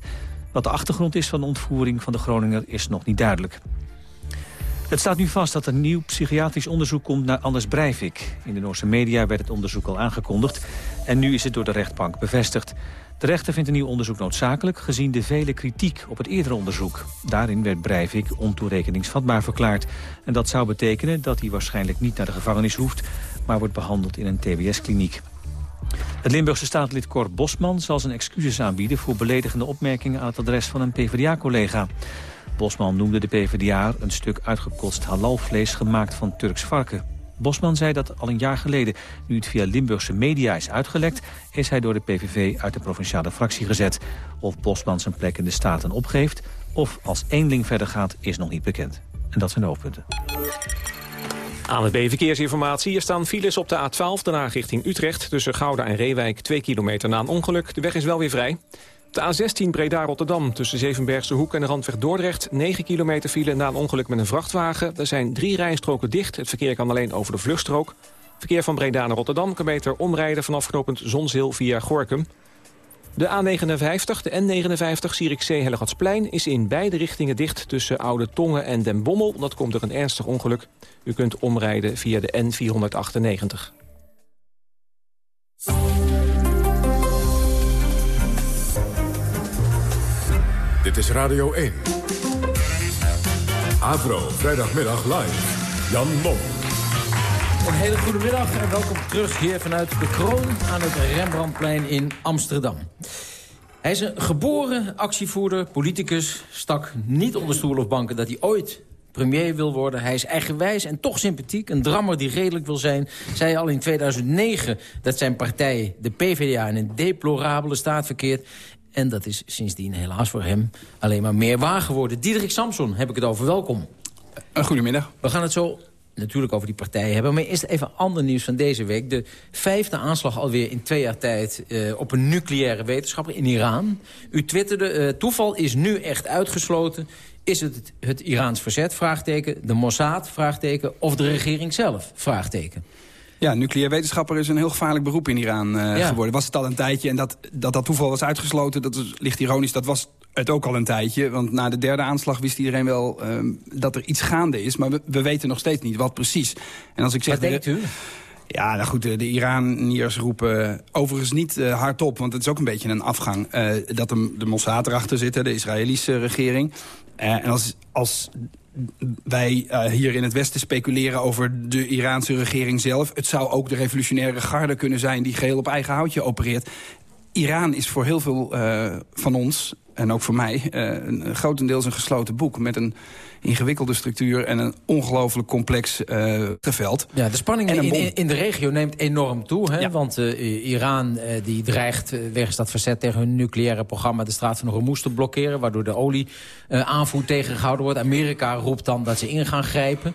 Wat de achtergrond is van de ontvoering van de Groninger is nog niet duidelijk. Het staat nu vast dat er nieuw psychiatrisch onderzoek komt naar Anders Breivik. In de Noorse media werd het onderzoek al aangekondigd... en nu is het door de rechtbank bevestigd. De rechter vindt een nieuw onderzoek noodzakelijk... gezien de vele kritiek op het eerdere onderzoek. Daarin werd Breivik ontoerekeningsvatbaar verklaard. En dat zou betekenen dat hij waarschijnlijk niet naar de gevangenis hoeft... maar wordt behandeld in een tbs-kliniek. Het Limburgse staatlid Cor Bosman zal zijn excuses aanbieden... voor beledigende opmerkingen aan het adres van een PvdA-collega. Bosman noemde de PvdA een stuk uitgekotst halalvlees gemaakt van Turks varken. Bosman zei dat al een jaar geleden. Nu het via Limburgse media is uitgelekt... is hij door de PVV uit de provinciale fractie gezet. Of Bosman zijn plek in de Staten opgeeft... of als eenling verder gaat, is nog niet bekend. En dat zijn de hoofdpunten. Aan het B-verkeersinformatie. Er staan files op de A12, daarna richting Utrecht... tussen Gouda en Reewijk, 2 kilometer na een ongeluk. De weg is wel weer vrij. De A16 Breda-Rotterdam tussen Zevenbergse Hoek en de Randweg Dordrecht... 9 kilometer file na een ongeluk met een vrachtwagen. Er zijn drie rijstroken dicht. Het verkeer kan alleen over de vluchtstrook. Verkeer van Breda naar Rotterdam kan beter omrijden... vanaf knooppunt Zonzeel via Gorkum. De A59, de N59, Zierikzee-Hellegatsplein... is in beide richtingen dicht tussen Oude Tongen en Den Bommel. Dat komt door een ernstig ongeluk. U kunt omrijden via de N498. Dit is Radio 1. Avro, vrijdagmiddag live. Jan Mom. Een hele goede middag en welkom terug hier vanuit de Kroon aan het Rembrandtplein in Amsterdam. Hij is een geboren actievoerder, politicus, stak niet onder stoel of banken dat hij ooit premier wil worden. Hij is eigenwijs en toch sympathiek. Een drammer die redelijk wil zijn. Zei al in 2009 dat zijn partij, de PvdA, in een deplorabele staat verkeert. En dat is sindsdien helaas voor hem alleen maar meer waar geworden. Diederik Samson heb ik het over. Welkom. Goedemiddag. We gaan het zo natuurlijk over die partijen hebben. Maar eerst even ander nieuws van deze week. De vijfde aanslag alweer in twee jaar tijd eh, op een nucleaire wetenschapper in Iran. U twitterde, eh, toeval is nu echt uitgesloten. Is het het, het Iraans verzet? Vraagteken. De Mossad? Vraagteken. Of de regering zelf? Vraagteken. Ja, nucleair wetenschapper is een heel gevaarlijk beroep in Iran eh, Ja. geworden. Was het al een tijdje en dat dat, dat toeval was uitgesloten, dat is licht ironisch. Dat was het ook al een tijdje, want na de derde aanslag wist iedereen wel ehm, dat er iets gaande is. Maar we, we weten nog steeds niet wat precies. En als ik zeg Wat denkt u? Ja, nou goed, de, de Iraniërs roepen overigens niet eh, hardop... want het is ook een beetje een afgang... eh, dat de, de Mossad erachter zit, de Israëlische regering. Eh, en als, als wij eh, hier in het Westen speculeren over de Iraanse regering zelf... het zou ook de revolutionaire garde kunnen zijn... die geheel op eigen houtje opereert. Iran is voor heel veel uh, van ons, en ook voor mij... Uh, een, grotendeels een gesloten boek met een ingewikkelde structuur... en een ongelooflijk complex uh, geveld. Ja, de spanning in, in, in, de regio neemt enorm toe. Hè? Ja. Want Iran die dreigt wegens dat verzet tegen hun nucleaire programma... de straat van Hormuz te blokkeren... waardoor de olieaanvoer tegengehouden wordt. Amerika roept dan dat ze in gaan grijpen.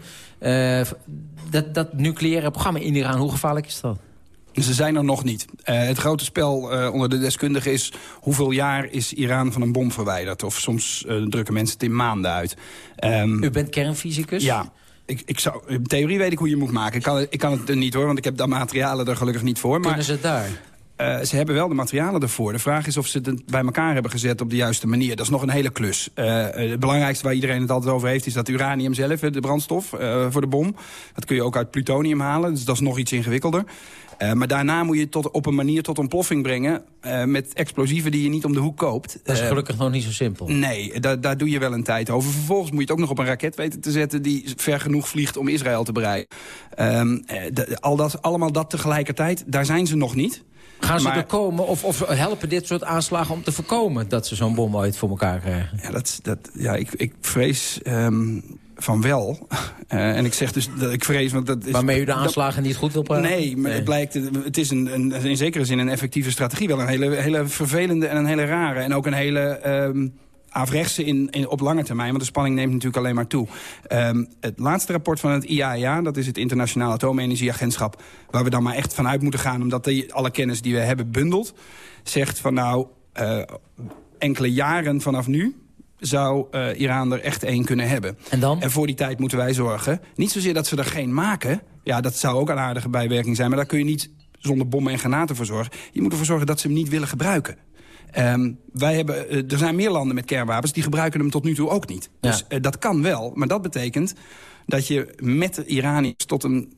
dat, dat nucleaire programma in Iran, hoe gevaarlijk is dat? Ze zijn er nog niet. Uh, het grote spel uh, onder de deskundigen is... hoeveel jaar is Iran van een bom verwijderd? Of soms uh, drukken mensen het in maanden uit. Um, U bent kernfysicus? Ja. Ik, ik zou, in theorie weet ik hoe je moet maken. Ik kan, ik kan het niet hoor, want ik heb de materialen er gelukkig niet voor. Kunnen ze het daar? Uh, ze hebben wel de materialen ervoor. De vraag is of ze het bij elkaar hebben gezet op de juiste manier. Dat is nog een hele klus. Uh, het belangrijkste waar iedereen het altijd over heeft... is dat uranium zelf, de brandstof uh, voor de bom. Dat kun je ook uit plutonium halen. Dus dat is nog iets ingewikkelder. Uh, maar daarna moet je het tot, op een manier tot ontploffing brengen... Uh, met explosieven die je niet om de hoek koopt. Dat is gelukkig uh, nog niet zo simpel. Nee, da daar doe je wel een tijd over. Vervolgens moet je het ook nog op een raket weten te zetten... die ver genoeg vliegt om Israël te bereiken. Um, al dat, allemaal dat tegelijkertijd, daar zijn ze nog niet. Gaan ze maar, er komen of, of helpen dit soort aanslagen om te voorkomen... dat ze zo'n bom ooit voor elkaar krijgen? Ja, dat, dat, ja ik, ik vrees... Um, van wel. Uh, en ik zeg dus dat ik vrees... Want dat is, Waarmee u de aanslagen dat, niet goed wil praten? Nee, maar nee. het blijkt... Het is een, een, in zekere zin een effectieve strategie. Wel een hele, hele vervelende en een hele rare. En ook een hele... Um, afrechtse in, in, op lange termijn, want de spanning neemt natuurlijk alleen maar toe. Um, het laatste rapport van het IAEA, dat is het Internationaal Atoomenergieagentschap... waar we dan maar echt vanuit moeten gaan, omdat die, alle kennis die we hebben bundelt... zegt van nou, uh, enkele jaren vanaf nu zou uh, Iran er echt één kunnen hebben. En dan? En voor die tijd moeten wij zorgen. Niet zozeer dat ze er geen maken. Ja, dat zou ook een aardige bijwerking zijn. Maar daar kun je niet zonder bommen en granaten voor zorgen. Je moet ervoor zorgen dat ze hem niet willen gebruiken. Um, wij hebben, uh, er zijn meer landen met kernwapens, die gebruiken hem tot nu toe ook niet. Ja. Dus uh, dat kan wel, maar dat betekent dat je met de Iraniërs tot een,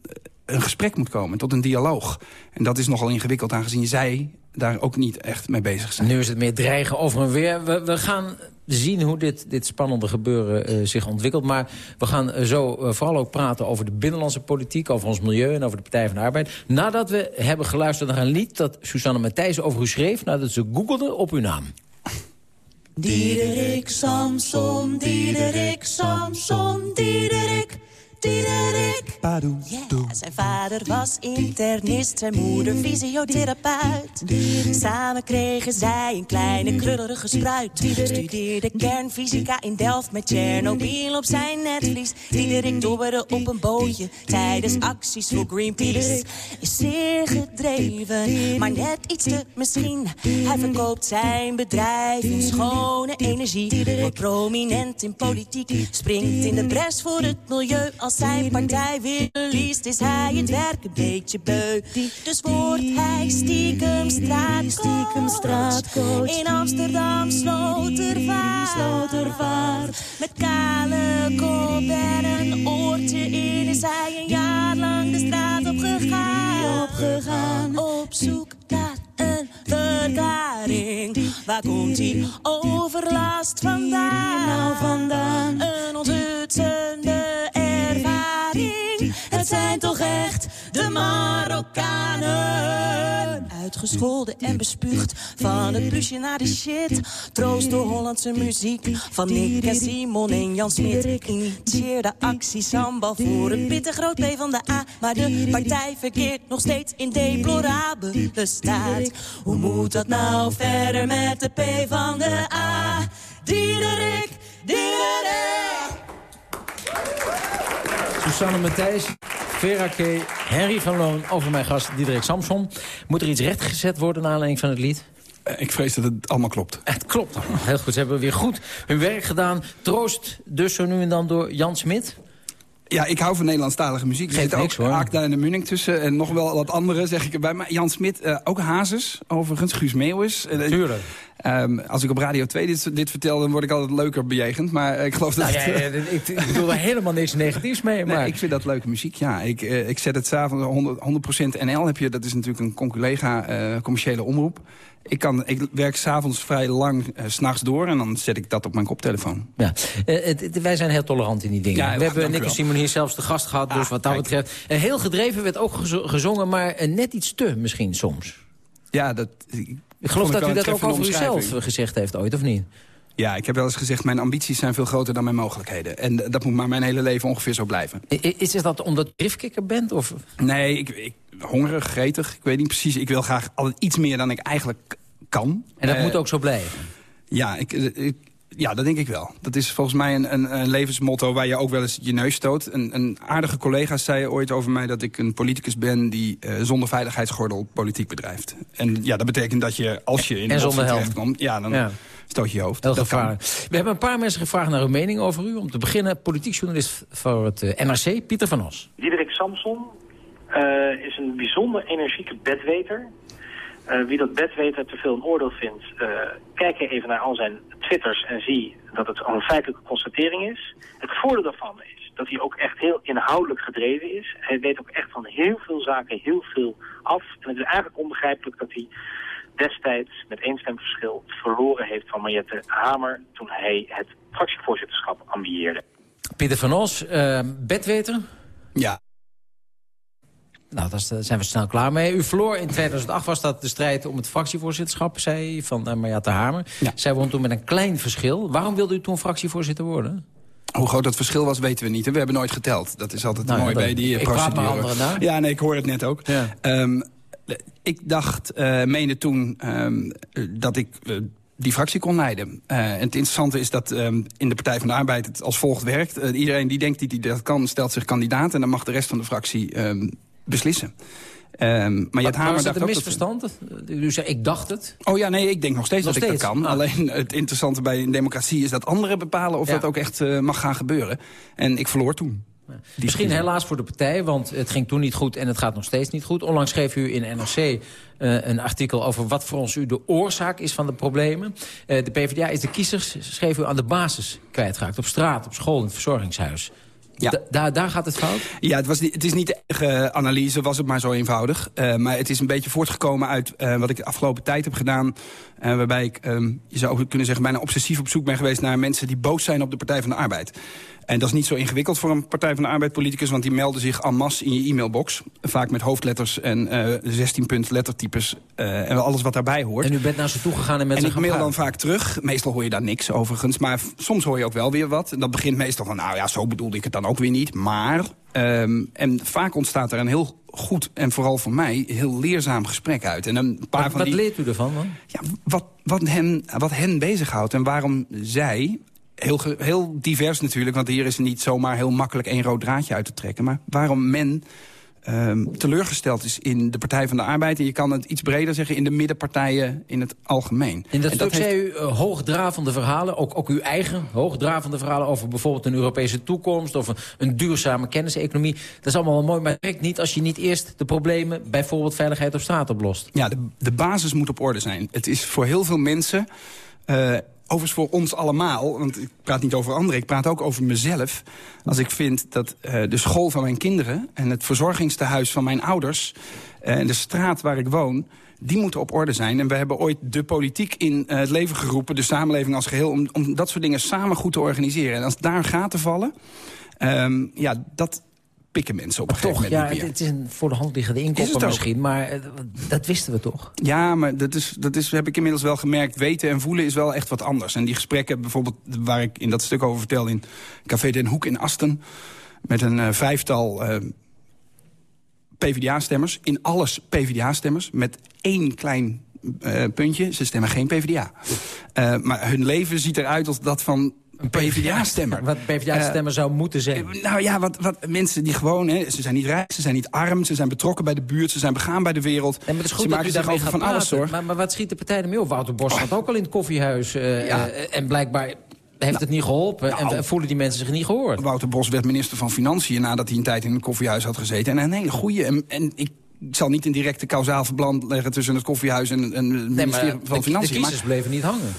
een gesprek moet komen, tot een dialoog. En dat is nogal ingewikkeld, aangezien zij daar ook niet echt mee bezig zijn. Nu is het meer dreigen over en weer. We, we gaan zien hoe dit, dit spannende gebeuren uh, zich ontwikkelt. Maar we gaan uh, zo uh, vooral ook praten over de binnenlandse politiek... over ons milieu en over de Partij van de Arbeid. Nadat we hebben geluisterd naar een lied dat Susanne Matthijs over u schreef... nadat ze googelde op uw naam. Diederik Samson, Diederik Samson, Diederik... Yeah. Zijn vader was internist, zijn moeder fysiotherapeut. Samen kregen zij een kleine krullerige spruit. Studeerde kernfysica in Delft met Chernobyl op zijn netvlies. Diederik dobberde op een bootje tijdens acties voor Greenpeace. Is zeer gedreven, maar net iets te misschien. Hij verkoopt zijn bedrijf in schone energie. Wordt prominent in politiek, springt in de bres voor het milieu zijn partij weer verliest, is hij het werk een beetje beu. Dus wordt hij stiekem straatcoach. In Amsterdam slotervaart. Met kale kop en een oortje in is hij een jaar lang de straat opgegaan. opgegaan. Op zoek naar een verklaring. Waar komt die overlast vandaan? Nou vandaan. Een onthutsende. Het zijn toch echt de Marokkanen. Uitgescholden en bespuugd van het plusje naar de shit. Troost de Hollandse muziek van Nick en Simon en Jan Smit. Initieerde actie Sambal voor een pittig groot P van de A. Maar de partij verkeert nog steeds in deplorabele staat. Hoe moet dat nou verder met de P van de A? Diederik, Diederik. Susanne Matthijs, Vera K., Henry van Loon over mijn gast Diederik Samson. Moet er iets rechtgezet worden naar aanleiding van het lied? Ik vrees dat het allemaal klopt. Het klopt allemaal. Heel goed. Ze hebben weer goed hun werk gedaan. Troost dus zo nu en dan door Jan Smit. Ja, ik hou van Nederlandstalige muziek. Er zit ook Akda en de Munning tussen. En nog wel wat andere, zeg ik erbij. Maar Jan Smit, uh, ook Hazes, overigens. Guus Meeuwis. Tuurlijk. Um, als ik op Radio 2 dit, dit vertel, dan word ik altijd leuker bejegend. Maar ik geloof dat... Nou, ja, ja, ik, ik bedoel er helemaal niks negatiefs mee. Maar... Nee, ik vind dat leuke muziek, ja. Ik, uh, ik zet het s'avonds 100%, 100% NL heb je. Dat is natuurlijk een conculega uh, commerciële omroep. Ik, kan, ik werk s'avonds vrij lang, uh, s'nachts door... en dan zet ik dat op mijn koptelefoon. Ja. Het, wij zijn heel tolerant in die dingen. Ja, we hebben Nick en Simon hier zelfs de gast gehad, dus ah, wat dat kijk. betreft... Heel gedreven werd ook gezongen, maar net iets te misschien soms. Ja, dat Ik geloof dat u dat ook over uzelf gezegd heeft ooit, of niet? Ja, ik heb wel eens gezegd, mijn ambities zijn veel groter dan mijn mogelijkheden. En dat moet maar mijn hele leven ongeveer zo blijven. Is het dat omdat u driftkikker bent? Of? Nee, ik, ik, hongerig, gretig, ik weet niet precies. Ik wil graag altijd iets meer dan ik eigenlijk kan. En dat Eh, moet ook zo blijven? Ja, ik, eh, ik- ja, dat denk ik wel. Dat is volgens mij een, een, een levensmotto waar je ook wel eens je neus stoot. Een, een aardige collega zei ooit over mij dat ik een politicus ben... die eh, zonder veiligheidsgordel politiek bedrijft. En ja, dat betekent dat je, als je in de helm. terechtkomt... ja, dan Ja. stoot je je hoofd. Heel Dat kan. gevaarlijk. We hebben een paar mensen gevraagd naar uw mening over u. Om te beginnen, politiek journalist voor het eh, NRC, Pieter van Os. Diederik Samson eh, is een bijzonder energieke bedweter. Eh, wie dat bedweter te veel een oordeel vindt, eh, kijk even naar al zijn twitters en zie dat het een feitelijke constatering is. Het voordeel daarvan is dat hij ook echt heel inhoudelijk gedreven is. Hij weet ook echt van heel veel zaken heel veel af. En het is eigenlijk onbegrijpelijk dat hij destijds met één stemverschil verloren heeft van Mariette Hamer toen hij het fractievoorzitterschap ambieerde. Pieter van Os, eh, bedweter? Ja. Nou, daar zijn we snel klaar mee. U verloor in 2008 was dat de strijd om het fractievoorzitterschap, zei van uh, Mariette Hamer. Zij won toen met een klein verschil. Waarom wilde u toen fractievoorzitter worden? Hoe groot dat verschil was, weten we niet. We hebben nooit geteld. Dat is altijd Nou mooi bij die eh, ik praat procedure. anderen. Ja, nee, ik hoor het net ook. Ehm, ik dacht, eh meende toen, ehm, eh, dat ik eh, die fractie kon leiden. Eh, en het interessante is dat ehm, in de Partij van de Arbeid het als volgt werkt. Eh, iedereen die denkt dat hij dat kan, stelt zich kandidaat... en dan mag de rest van de fractie beslissen. Ehm, maar Jet Hamer dacht een dat- misverstand? U zei, ik dacht het. Oh ja, nee, ik denk nog steeds Nog dat steeds? ik dat kan. Ah. Alleen het interessante bij een democratie is dat anderen bepalen... of Ja. dat ook echt eh, mag gaan gebeuren. En ik verloor toen. Misschien helaas voor de partij, want het ging toen niet goed en het gaat nog steeds niet goed. Onlangs schreef u in NRC eh, een artikel over wat voor ons u de oorzaak is van de problemen. Eh, de PvdA is de kiezers, schreef u, aan de basis kwijtgeraakt. Op straat, op school, in het verzorgingshuis. Da- daar, daar gaat het fout? Ja, het, was niet, het is niet de enige analyse, was het maar zo eenvoudig. Eh, maar het is een beetje voortgekomen uit eh, wat ik de afgelopen tijd heb gedaan. Eh, waarbij ik, ehm, je zou ook kunnen zeggen, bijna obsessief op zoek ben geweest... naar mensen die boos zijn op de Partij van de Arbeid. En dat is niet zo ingewikkeld voor een Partij van de Arbeid politicus... want die melden zich en masse in je e-mailbox. Vaak met hoofdletters en eh 16 punt lettertypes eh, en alles wat daarbij hoort. En u bent naar ze toegegaan en met En ze ik gaan mail dan vaak terug. Meestal hoor je daar niks overigens. Maar soms hoor je ook wel weer wat. En dat begint meestal van, nou ja, zo bedoelde ik het dan ook weer niet. Maar, ehm, en vaak ontstaat er een heel goed en vooral voor mij heel leerzaam gesprek uit. En een paar Wat, van wat die, leert u ervan dan? ja, wat, wat, hen, wat hen bezighoudt en waarom zij... Heel, heel divers natuurlijk, want hier is niet zomaar heel makkelijk één rood draadje uit te trekken. Maar waarom men ehm, teleurgesteld is in de Partij van de Arbeid. En je kan het iets breder zeggen in de middenpartijen in het algemeen. In dat En stuk heeft- zei u eh, hoogdravende verhalen, ook, ook uw eigen hoogdravende verhalen... over bijvoorbeeld een Europese toekomst of een, een duurzame kenniseconomie. Dat is allemaal wel mooi, maar het werkt niet als je niet eerst de problemen... bijvoorbeeld veiligheid op straat oplost. Ja, de, de basis moet op orde zijn. Het is voor heel veel mensen, eh, overigens voor ons allemaal... want ik praat niet over anderen, ik praat ook over mezelf... als ik vind dat eh, de school van mijn kinderen... en het verzorgingstehuis van mijn ouders... eh, en de straat waar ik woon... Die moeten op orde zijn. En we hebben ooit de politiek in eh, het leven geroepen... de samenleving als geheel, om, om dat soort dingen samen goed te organiseren. En als daar gaten vallen, ehm, ja, dat pikken mensen op een gegeven moment ja, niet meer. het is een voor de hand liggende ook? misschien, maar eh, dat wisten we toch? Ja, maar dat, is, dat is, heb ik inmiddels wel gemerkt. Weten en voelen is wel echt wat anders. En die gesprekken, bijvoorbeeld waar ik in dat stuk over vertel... in Café Den Hoek in Asten... met een eh, vijftal eh, PvdA-stemmers. In alles PvdA-stemmers. Met één klein puntje. Ze stemmen geen PvdA. Maar hun leven ziet eruit als dat van een PvdA-stemmer. Wat PvdA-stemmer zou moeten zijn. Nou ja, wat, wat mensen die gewoon... Hè, ze zijn niet rijk, ze zijn niet arm... ze zijn betrokken bij de buurt, ze zijn begaan bij de wereld. En maar het is goed ze maken zich over van alles, hoor. Maar, maar wat schiet de partij ermee op? Wouter Bos zat ook al in het koffiehuis. eh, eh, en blijkbaar heeft het niet geholpen. en, en voelen die mensen zich niet gehoord. Wouter Bos werd minister van Financiën... nadat hij een tijd in een koffiehuis had gezeten. En een hele goede. En, en ik zal niet een directe kausaal verband leggen... tussen het koffiehuis en, en het Nee, maar van de, Financiën. de kiezers bleven niet hangen.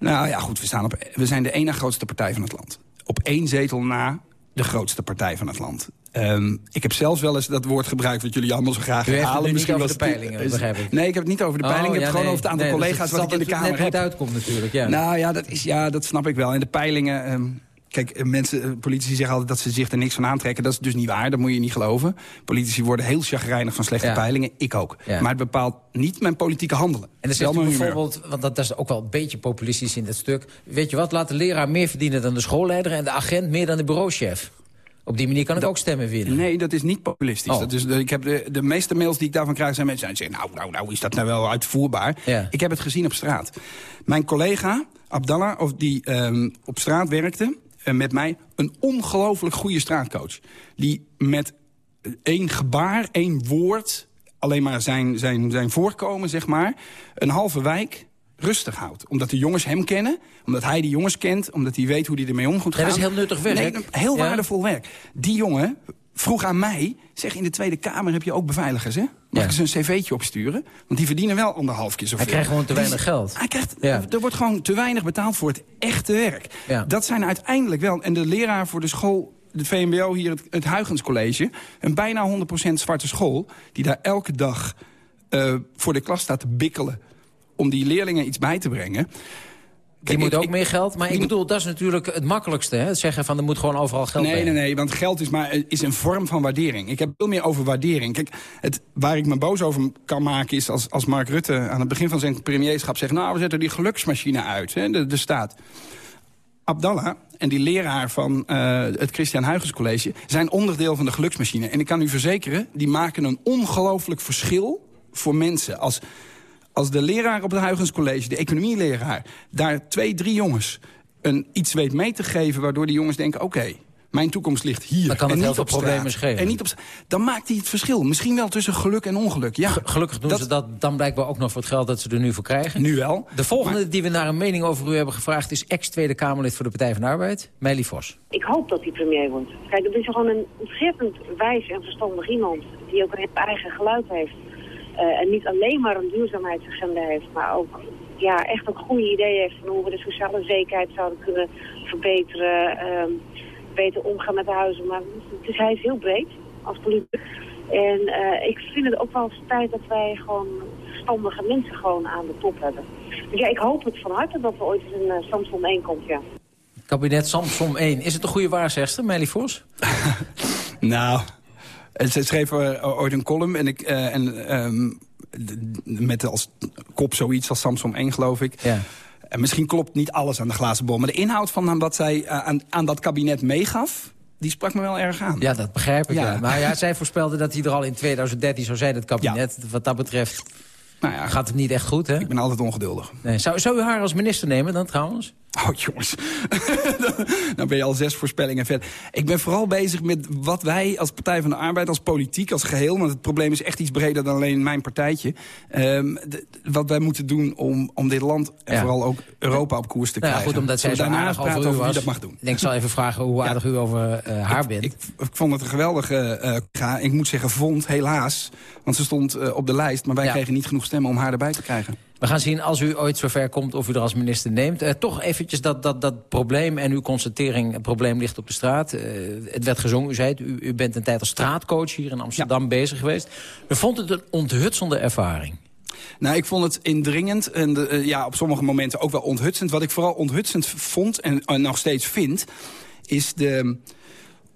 Nou ja, goed, we, staan op, we zijn de ene grootste partij van het land. Op één zetel na de grootste partij van het land. Ehm, ik heb zelfs wel eens dat woord gebruikt wat jullie allemaal zo graag U herhalen. nu niet Misschien over was de peilingen, is- begrijp ik. Nee, ik heb het niet over de Oh, peilingen. ik heb ja, het gewoon nee. over het aantal Nee, dat collega's wat ik in de dat Kamer net heb. niet uitkomt natuurlijk, ja. Nou ja, dat, is, ja, dat snap ik wel. En de peilingen... ehm, Kijk, eh, mensen, eh, politici zeggen altijd dat ze zich er niks van aantrekken. Dat is dus niet waar, dat moet je niet geloven. Politici worden heel chagrijnig van slechte Ja. peilingen. Ik ook. Ja. Maar het bepaalt niet mijn politieke handelen. En dan Wel zegt u mijn humeur. bijvoorbeeld, want dat, dat is ook wel een beetje populistisch in dat stuk... weet je wat, laat de leraar meer verdienen dan de schoolleider... en de agent meer dan de bureauchef. Op die manier kan ik ook stemmen winnen. Nee, dat is niet populistisch. Oh. Dat is, de- ik heb de, de meeste mails die ik daarvan krijg zijn mensen die zeggen... nou, nou, nou, is dat nou wel uitvoerbaar? Ja. Ik heb het gezien op straat. Mijn collega, Abdallah, of die ehm, op straat werkte... eh, met mij, een ongelooflijk goede straatcoach. Die met één gebaar, één woord... alleen maar zijn, zijn, zijn voorkomen, zeg maar... een halve wijk rustig houdt. Omdat de jongens hem kennen, omdat hij die jongens kent... omdat hij weet hoe hij ermee om moet gaan. dat is heel nuttig werk. Nee, heel Ja. waardevol werk. Die jongen vroeg aan mij, zeg in de Tweede Kamer heb je ook beveiligers, hè? Mag Ja. ik ze een cv'tje opsturen? Want die verdienen wel anderhalf keer zoveel. Hij krijgt gewoon te Die- weinig geld. Hij krijgt, Ja. Er wordt gewoon te weinig betaald voor het echte werk. Ja. Dat zijn uiteindelijk wel... En de leraar voor de school, de VMBO hier, het, het Huygens College... een bijna 100% zwarte school... die daar elke dag eh, voor de klas staat te bikkelen... om die leerlingen iets bij te brengen... Die Kijk, moet ook ik- meer geld. Maar ik bedoel, dat is natuurlijk het makkelijkste. Hè? Het zeggen van, er moet gewoon overal geld Nee, bij. nee, nee, want geld is, maar, is een vorm van waardering. Ik heb veel meer over waardering. Kijk, het, waar ik me boos over kan maken is als, als Mark Rutte... aan het begin van zijn premierschap zegt... nou, we zetten die geluksmachine uit, hè, de, de staat. Abdallah en die leraar van eh, het Christian Huygens College... zijn onderdeel van de geluksmachine. En ik kan u verzekeren, die maken een ongelooflijk verschil voor mensen. Als, als de leraar op het Huygens College, de economieleraar... daar twee, drie jongens een, iets weet mee te geven... waardoor die jongens denken, oké, mijn toekomst ligt hier. Dan kan het en heel niet veel problemen schelen. En niet op, dan maakt hij het verschil. Misschien wel tussen geluk en ongeluk, ja. Gelukkig doen Dat- ze dat dan blijkbaar ook nog voor het geld dat ze er nu voor krijgen. Nu wel. De volgende die we naar een mening over u hebben gevraagd... is ex-Tweede Kamerlid voor de Partij van de Arbeid, Meili Vos. Ik hoop dat hij premier wordt. Kijk, dat is gewoon een ontzettend wijs en verstandig iemand. Die ook een eigen geluid heeft. Eh, en niet alleen maar een duurzaamheidsagenda heeft. Maar ook ja, echt ook goede ideeën heeft van hoe we de sociale zekerheid zouden kunnen verbeteren. ehm, beter omgaan met de huizen. Maar dus hij is heel breed als politicus. En eh, ik vind het ook wel eens tijd dat wij gewoon verstandige mensen gewoon aan de top hebben. Dus ja, ik hoop het van harte dat er ooit eens een uh, Samson 1 komt, ja. Kabinet Samsom 1. Is het een goede waarzegster, Meili Vos? Nou, ze schreef eh, ooit een column en ik... eh, en, ehm, met als kop zoiets als Samsung 1, geloof ik. Ja. En misschien klopt niet alles aan de glazen bol. Maar de inhoud van wat zij eh, aan, aan dat kabinet meegaf... die sprak me wel erg aan. Ja, dat begrijp ik. Ja. Ja. Maar ja, zij voorspelde dat hij er al in 2013 zou zijn, het kabinet. Wat dat betreft Nou ja, gaat het niet echt goed, hè? ik ben altijd ongeduldig. Nee. Zou, zou u haar als minister nemen dan trouwens? Oh, jongens. dan ben je al zes voorspellingen verder. Ik ben vooral bezig met wat wij als Partij van de Arbeid, als politiek, als geheel... want het probleem is echt iets breder dan alleen mijn partijtje... ehm, wat wij moeten doen om, om dit land en Ja. vooral ook Europa op koers te Nou ja, krijgen. goed, omdat zij zo aardig over u over was. wie dat mag doen. Ik denk, ik zal even vragen hoe aardig u over eh, haar bent. Ik, ik vond het een geweldige ga. Ik moet zeggen, vond, helaas. Want ze stond eh, op de lijst, maar wij Ja. kregen niet genoeg stemmen om haar erbij te krijgen. We gaan zien als u ooit zover komt of u er als minister neemt. Eh, toch eventjes dat, dat, dat probleem en uw constatering, het probleem ligt op de straat. Eh, het werd gezongen, u zei het, u, u bent een tijd als straatcoach hier in Amsterdam bezig geweest. U vond het een onthutsende ervaring. Nou, ik vond het indringend en de, eh, ja, op sommige momenten ook wel onthutsend. Wat ik vooral onthutsend vond en, en nog steeds vind... is de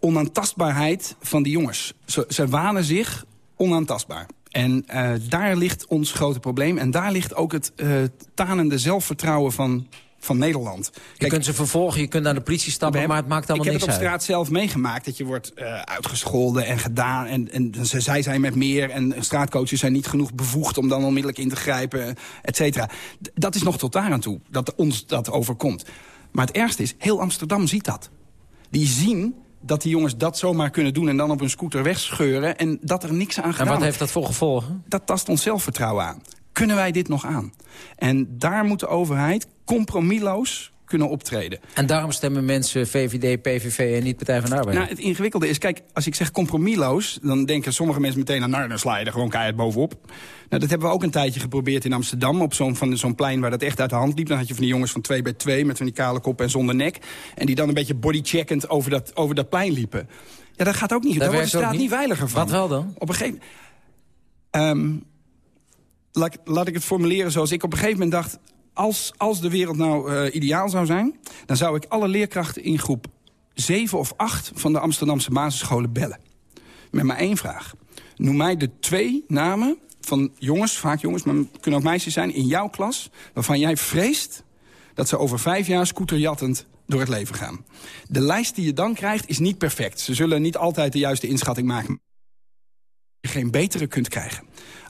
onaantastbaarheid van die jongens. Ze, ze wanen zich onaantastbaar. En eh, daar ligt ons grote probleem. En daar ligt ook het eh, tanende zelfvertrouwen van, van Nederland. Je kunt ze vervolgen, je kunt naar de politie stappen, maar het maakt allemaal ik heb niks het op uit. straat zelf meegemaakt. Dat je wordt eh, uitgescholden en gedaan. En, en ze, zij zijn met meer. En straatcoaches zijn niet genoeg bevoegd om dan onmiddellijk in te grijpen. Et cetera. Dat is nog tot daar aan toe. Dat ons dat overkomt. Maar het ergste is, heel Amsterdam ziet dat. Die zien dat die jongens dat zomaar kunnen doen... en dan op een scooter wegscheuren en dat er niks aan gedaan En wat heeft dat voor gevolgen? Dat tast ons zelfvertrouwen aan. Kunnen wij dit nog aan? En daar moet de overheid compromisloos kunnen optreden. En daarom stemmen mensen VVD, PVV en niet Partij van de Arbeid. Nou, het ingewikkelde is, kijk, als ik zeg compromisloos... dan denken sommige mensen meteen aan, nou, dan sla je er gewoon keihard bovenop. Nou, dat hebben we ook een tijdje geprobeerd in Amsterdam... op zo'n van zo'n plein waar dat echt uit de hand liep. Dan had je van die jongens van twee bij twee met van die kale kop en zonder nek. En die dan een beetje bodycheckend over dat, over dat plein liepen. Ja, dat gaat ook niet. Dat Daar wordt de straat niet. niet veiliger van. Wat wel dan? Op een gegeven Ehm, laat, ik- laat ik het formuleren zoals ik op een gegeven moment dacht... als, als de wereld nou eh, ideaal zou zijn... dan zou ik alle leerkrachten in groep zeven of acht van de Amsterdamse basisscholen bellen. Met maar één vraag. Noem mij de twee namen van jongens, vaak jongens, maar kunnen ook meisjes zijn... in jouw klas, waarvan jij vreest dat ze over vijf jaar scooterjattend door het leven gaan. De lijst die je dan krijgt is niet perfect. Ze zullen niet altijd de juiste inschatting maken. Je geen betere kunt krijgen.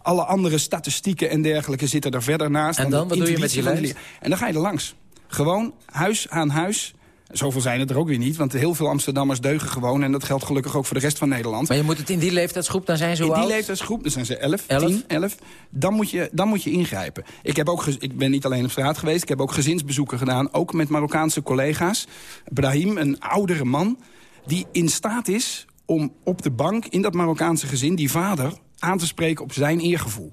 Alle andere statistieken en dergelijke zitten er verder naast. En dan, wat doe je met die lijst? En dan ga je er langs. Gewoon huis aan huis Zoveel zijn het er ook weer niet, want heel veel Amsterdammers deugen gewoon... en dat geldt gelukkig ook voor de rest van Nederland. Maar je moet het in die leeftijdsgroep, dan zijn ze In hoe die oud? leeftijdsgroep, dan zijn ze 11, 10, 11. Dan moet je, dan moet je ingrijpen. Ik, heb ook ik ben niet alleen op straat geweest, ik heb ook gezinsbezoeken gedaan... ook met Marokkaanse collega's. Brahim, een oudere man, die in staat is om op de bank... in dat Marokkaanse gezin die vader aan te spreken op zijn eergevoel.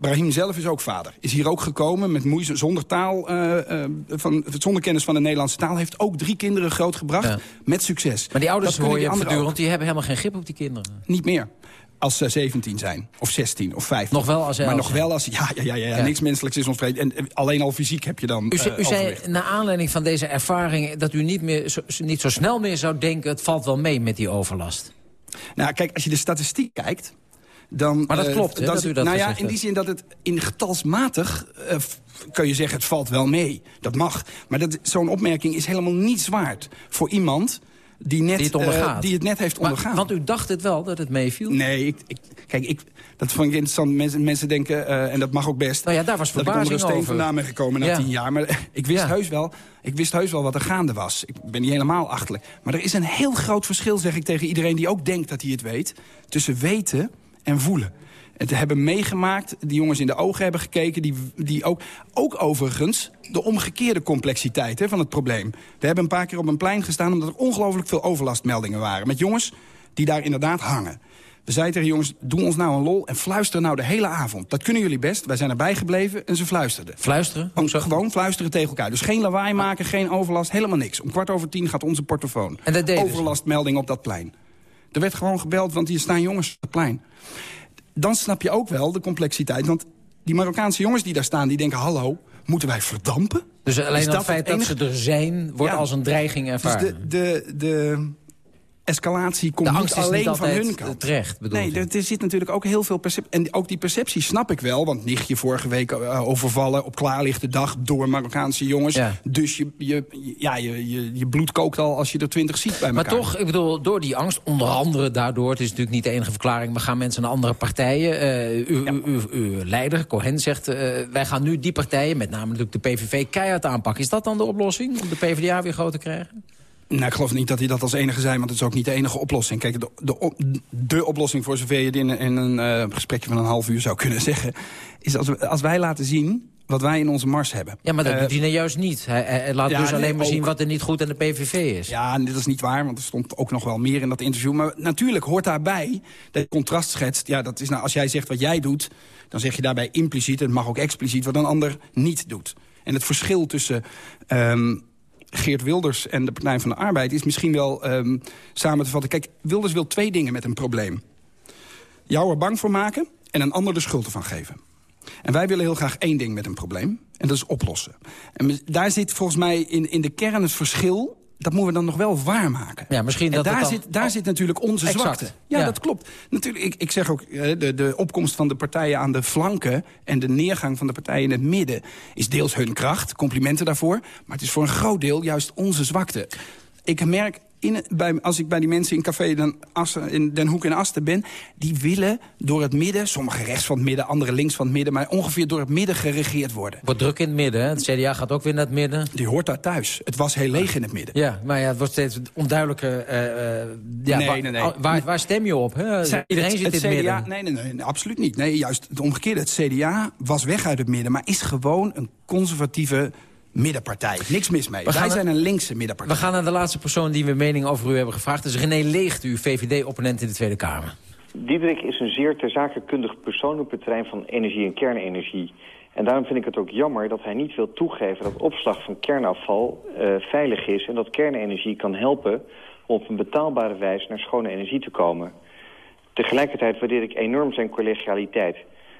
Brahim zelf is ook vader. Is hier ook gekomen met moeite, zonder taal, eh, eh, van, zonder kennis van de Nederlandse taal. Heeft ook drie kinderen grootgebracht Ja. met succes. Maar die ouders Dat kunnen hoor je die voortdurend, hebben helemaal geen grip op die kinderen. Niet meer. Als ze 17 zijn, of 16, of 15. Nog wel als ze Maar nog zijn. wel als... Ja, ja, ja, ja, Ja. niks menselijks is ons vreemd. En alleen al fysiek heb je dan U, eh, u zei naar aanleiding van deze ervaring... dat u niet, meer, zo, niet zo snel meer zou denken... het valt wel mee met die overlast. Nou, kijk, als je de statistiek kijkt... Dan, Maar dat eh, klopt, dan dat dat Nou ja, in die zin dat het in getalsmatig... eh, kun je zeggen, het valt wel mee. Dat mag. Maar dat- zo'n opmerking is helemaal niets waard... voor iemand die, net, Die het eh, die het net heeft Maar- ondergaan. want u dacht het wel, dat het meeviel? Nee, ik, ik, kijk, ik, dat vond ik interessant. Mensen, mensen denken, en dat mag ook best... Nou ja, daar was dat ik onder een steen vandaan ben gekomen na Ja. tien jaar. Maar ik wist, Ja. heus wel, ik wist heus wel wat er gaande was. Ik ben niet helemaal achterlijk. Maar er is een heel groot verschil, zeg ik tegen iedereen... die ook denkt dat hij het weet, tussen weten en voelen. Het hebben meegemaakt, die jongens in de ogen hebben gekeken... die, die ook, ook overigens de omgekeerde complexiteit hè, van het probleem. We hebben een paar keer op een plein gestaan... omdat er ongelooflijk veel overlastmeldingen waren. Met jongens die daar inderdaad hangen. We zeiden tegen jongens, doe ons nou een lol en fluister nou de hele avond. Dat kunnen jullie best. Wij zijn erbij gebleven en ze fluisterden. Fluisteren? Om, gewoon fluisteren tegen elkaar. Dus geen lawaai maken, geen overlast, helemaal niks. Om kwart over tien gaat onze portofoon. En dat? Overlastmelding op dat plein. Er werd gewoon gebeld, want hier staan jongens op het plein. Dan snap je ook wel de complexiteit. Want die Marokkaanse jongens die daar staan, die denken... hallo, moeten wij verdampen? Dus alleen dat het feit het dat ze er zijn, wordt Ja. als een dreiging ervaren. Dus de, de, de escalatie komt De niet angst is alleen niet van hun kant. terecht, bedoel Nee, er, er zit natuurlijk ook heel veel perceptie. En ook die perceptie snap ik wel. Want nichtje vorige week eh, overvallen op klaarlichte dag door Marokkaanse jongens. Ja. Dus je, je, ja, je, je, je bloed kookt al als je er twintig ziet bij Maar elkaar. toch, ik bedoel, door die angst, onder andere daardoor... het is natuurlijk niet de enige verklaring... maar gaan mensen naar andere partijen. Uw, uw, uw, uw leider, Cohen, zegt... eh, wij gaan nu die partijen, met name natuurlijk de PVV, keihard aanpakken. Is dat dan de oplossing, om de PvdA weer groot te krijgen? Nou, ik geloof niet dat hij dat als enige zei, want het is ook niet de enige oplossing. Kijk, de, de, de oplossing voor zover je het in, in een eh, gesprekje van een half uur zou kunnen zeggen... is als, we, als wij laten zien wat wij in onze mars hebben. Ja, maar dat doet hij nou juist niet. Hij, laat ja, dus alleen maar zien wat er niet goed aan de PVV is. Ja, en dit is niet waar, want er stond ook nog wel meer in dat interview. Maar natuurlijk hoort daarbij dat je contrast schetst. Ja, dat is nou, als jij zegt wat jij doet, dan zeg je daarbij impliciet... en het mag ook expliciet wat een ander niet doet. En het verschil tussen ehm, Geert Wilders en de Partij van de Arbeid... is misschien wel ehm, samen te vatten. Kijk, Wilders wil twee dingen met een probleem. Jou er bang voor maken en een ander de schuld ervan geven. En wij willen heel graag één ding met een probleem. En dat is oplossen. En daar zit volgens mij in, in de kern het verschil... dat moeten we dan nog wel waarmaken. Ja, misschien en dat daar, dan- zit, daar zit natuurlijk onze Exact. zwakte. Ja, Ja. dat klopt. Natuurlijk, ik, ik zeg ook, eh, de, de opkomst van de partijen aan de flanken... en de neergang van de partijen in het midden... is deels hun kracht, complimenten daarvoor. Maar het is voor een groot deel juist onze zwakte. Ik merk, in, bij, als ik bij die mensen in café Den, Assen, in Den Hoek en Asten ben... die willen door het midden, sommigen rechts van het midden... anderen links van het midden, maar ongeveer door het midden geregeerd worden. Wordt druk in het midden, hè? Het CDA gaat ook weer naar het midden. Die hoort daar thuis. Het was heel leeg in het midden. Ja, maar ja, het wordt steeds onduidelijker. eh, ja, Nee, waar, nee, nee. Waar, waar stem je op? Hè? Zij- Iedereen zit in het CDA, midden. Nee, nee, nee, nee, absoluut niet. Nee, juist het omgekeerde. Het CDA was weg uit het midden, maar is gewoon een conservatieve middenpartij. Niks mis mee. We gaan Wij zijn een linkse middenpartij. We gaan naar de laatste persoon die we mening over u hebben gevraagd. Dat is René Leegt, uw VVD-opponent in de Tweede Kamer. Diederik is een zeer ter zake kundig persoon op het terrein van energie en kernenergie. En daarom vind ik het ook jammer dat hij niet wil toegeven dat opslag van kernafval eh, veilig is... en dat kernenergie kan helpen om op een betaalbare wijze naar schone energie te komen. Tegelijkertijd waardeer ik enorm zijn collegialiteit.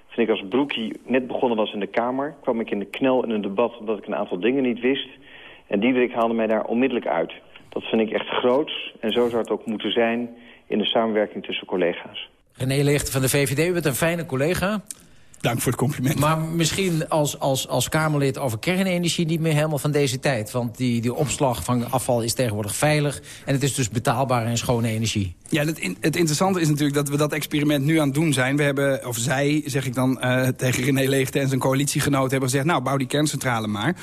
Vind ik als Broekie net begonnen was in de Kamer... kwam ik in de knel in een debat omdat ik een aantal dingen niet wist... en Diederik haalde mij daar onmiddellijk uit. Dat vind ik echt groots en zo zou het ook moeten zijn in de samenwerking tussen collega's. René Leegte van de VVD, u bent een fijne collega. Dank voor het compliment. Maar misschien als, als, als Kamerlid over kernenergie niet meer helemaal van deze tijd. Want die, die opslag van afval is tegenwoordig veilig. En het is dus betaalbare en schone energie. Ja, het, het interessante is natuurlijk dat we dat experiment nu aan het doen zijn. We hebben, of zij, zeg ik dan uh, tegen René Leegte en zijn coalitiegenoten... hebben gezegd, nou, bouw die kerncentrale maar.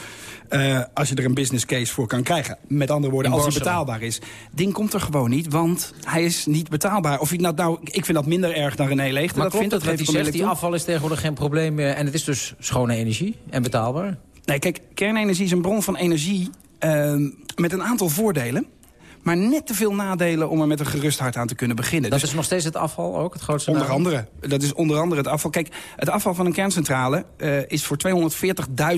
Uh, als je er een business case voor kan krijgen. Met andere woorden, als hij betaalbaar is. Ding komt er gewoon niet, want hij is niet betaalbaar. Of ik, nou, nou, ik vind dat minder erg dan René Leegte. Maar dat klopt vindt dat wat hij zegt, die afval is tegenwoordig geen probleem meer... en het is dus schone energie en betaalbaar? Nee, kijk, kernenergie is een bron van energie uh, met een aantal voordelen maar net te veel nadelen om er met een gerust hart aan te kunnen beginnen. Dat dus is nog steeds het afval ook, het grootste Onder andere. Dat is onder andere het afval. Kijk, het afval van een kerncentrale uh, is voor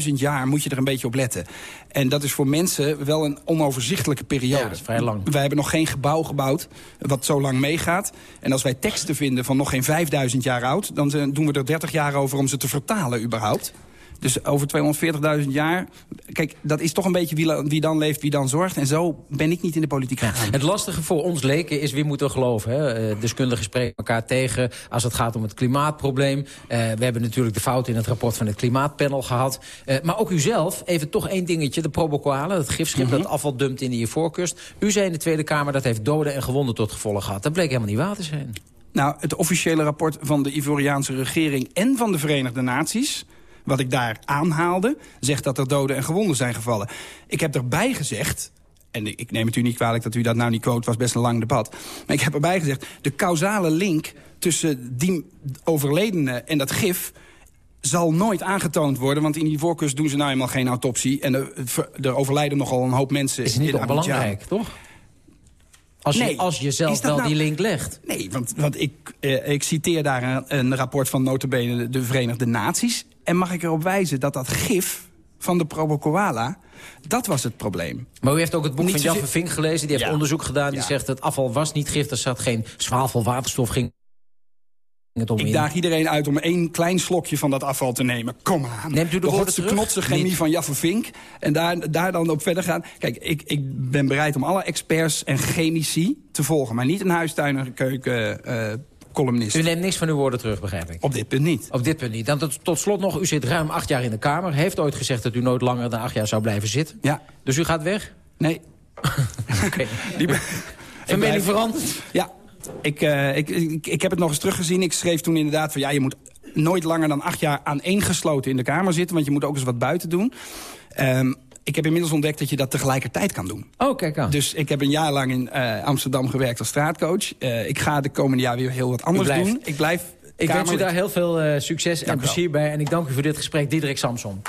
240.000 jaar, moet je er een beetje op letten. En dat is voor mensen wel een onoverzichtelijke periode. Ja, dat is vrij lang. Wij hebben nog geen gebouw gebouwd wat zo lang meegaat. En als wij teksten vinden van nog geen 5000 jaar oud... dan doen we er 30 jaar over om ze te vertalen überhaupt. Dus over 240.000 jaar... Kijk, dat is toch een beetje wie, wie, dan leeft, wie dan zorgt. En zo ben ik niet in de politiek gegaan. Het lastige voor ons leken is wie moeten geloven. Hè? Uh, deskundigen spreken elkaar tegen als het gaat om het klimaatprobleem. Uh, we hebben natuurlijk de fout in het rapport van het klimaatpanel gehad. Uh, maar ook u zelf, even toch één dingetje. De probokoale, het gifschip -hmm. dat afval dumpt in de Ivoorkust. U zei in de Tweede Kamer dat heeft doden en gewonden tot gevolg gehad. Dat bleek helemaal niet waar te zijn. Nou, het officiële rapport van de Ivoriaanse regering en van de Verenigde Naties wat ik daar aanhaalde, zegt dat er doden en gewonden zijn gevallen. Ik heb erbij gezegd, en ik neem het u niet kwalijk dat u dat nou niet quote, was best een lang debat. Maar ik heb erbij gezegd, de causale link tussen die overledene en dat gif zal nooit aangetoond worden, want in die voorkust doen ze nou eenmaal geen autopsie. En er, er overlijden nogal een hoop mensen. Is niet in belangrijk, toch? Als je, nee. als je zelf wel nou... die link legt. Nee, want, want ik, eh, ik citeer daar een, een rapport van notabene de Verenigde Naties. En mag ik erop wijzen dat dat gif van de probokoala, dat was het probleem. Maar u heeft ook het boek Niet van Jaffe Vink gelezen. Die heeft ja. onderzoek gedaan. Die ja. zegt dat afval was niet gif. Er zat geen zwavel, waterstof, ging ik in. daag iedereen uit om één klein slokje van dat afval te nemen. Kom aan. Neemt u de, de hotse knotse chemie Niet. van Jaffe Vink. En daar, daar dan op verder gaan. Kijk, ik, ik ben bereid om alle experts en chemici te volgen. Maar niet een huistuin en keuken... Uh, columnist. U neemt niks van uw woorden terug, begrijp ik. Op dit punt niet. Op dit punt niet. Dan tot, tot slot nog, u zit ruim acht jaar in de Kamer. Heeft ooit gezegd dat u nooit langer dan acht jaar zou blijven zitten. Ja. Dus u gaat weg? Nee. Oké. Okay. Van mening veranderd? Ja. Ik, uh, ik, ik, ik heb het nog eens teruggezien. Ik schreef toen inderdaad van ja, je moet nooit langer dan acht jaar aaneengesloten in de Kamer zitten. Want je moet ook eens wat buiten doen. Um, ik heb inmiddels ontdekt dat je dat tegelijkertijd kan doen. Oh, kijk aan. Dus ik heb een jaar lang in uh, Amsterdam gewerkt als straatcoach. Uh, ik ga de komende jaar weer heel wat anders doen. Ik blijf Ik wens u daar heel veel uh, succes dank en plezier bij. En ik dank u voor dit gesprek, Diederik Samson.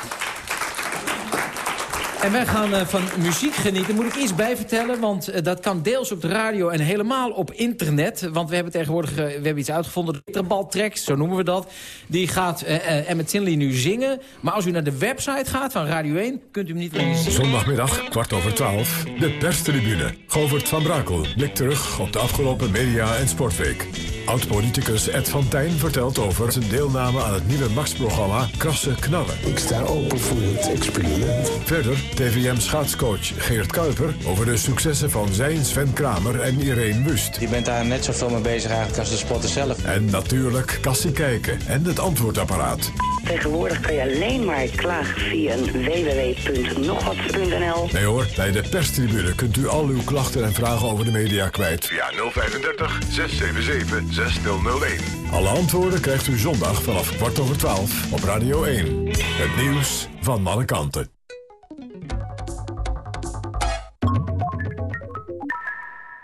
En wij gaan uh, van muziek genieten. Moet ik iets bij vertellen, want uh, dat kan deels op de radio en helemaal op internet. Want we hebben tegenwoordig uh, we hebben iets uitgevonden, de zo noemen we dat. Die gaat Emmet Tinley nu zingen. Maar als u naar de website gaat van Radio 1, kunt u hem niet zien. Zondagmiddag, kwart over twaalf, de perstribune. Govert van Brakel blikt terug op de afgelopen media- en sportweek. Oud-politicus Ed van Tijn vertelt over zijn deelname aan het nieuwe Max-programma Krasse Knallen. Ik sta open voor het experiment. Verder TVM-schaatscoach Geert Kuiper over de successen van zijn Sven Kramer en Irene Wust. Je bent daar net zoveel mee bezig eigenlijk als de sporter zelf. En natuurlijk Kassie Kijken en het antwoordapparaat. Tegenwoordig kan je alleen maar klagen via www.nogwat.nl. Nee hoor, bij de perstribune kunt u al uw klachten en vragen over de media kwijt. Via 035 677 6001. Alle antwoorden krijgt u zondag vanaf kwart over twaalf op Radio 1. Het nieuws van alle kanten.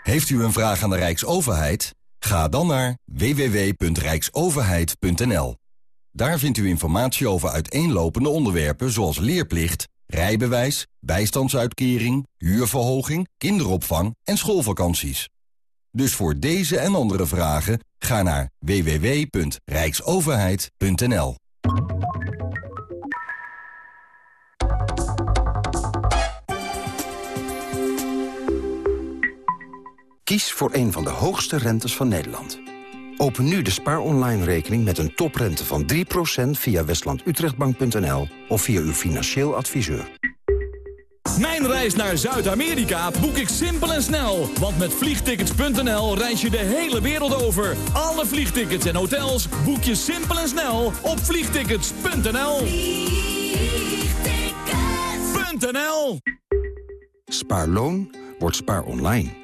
Heeft u een vraag aan de Rijksoverheid? Ga dan naar www.rijksoverheid.nl. Daar vindt u informatie over uiteenlopende onderwerpen zoals leerplicht, rijbewijs, bijstandsuitkering, huurverhoging, kinderopvang en schoolvakanties. Dus voor deze en andere vragen ga naar www.rijksoverheid.nl. Kies voor een van de hoogste rentes van Nederland. Open nu de Spaar Online rekening met een toprente van 3% via westlandutrechtbank.nl of via uw financieel adviseur. Mijn reis naar Zuid-Amerika boek ik simpel en snel. Want met vliegtickets.nl reis je de hele wereld over. Alle vliegtickets en hotels boek je simpel en snel op vliegtickets.nl. Vliegtickets.nl Spaarloon wordt spaar online.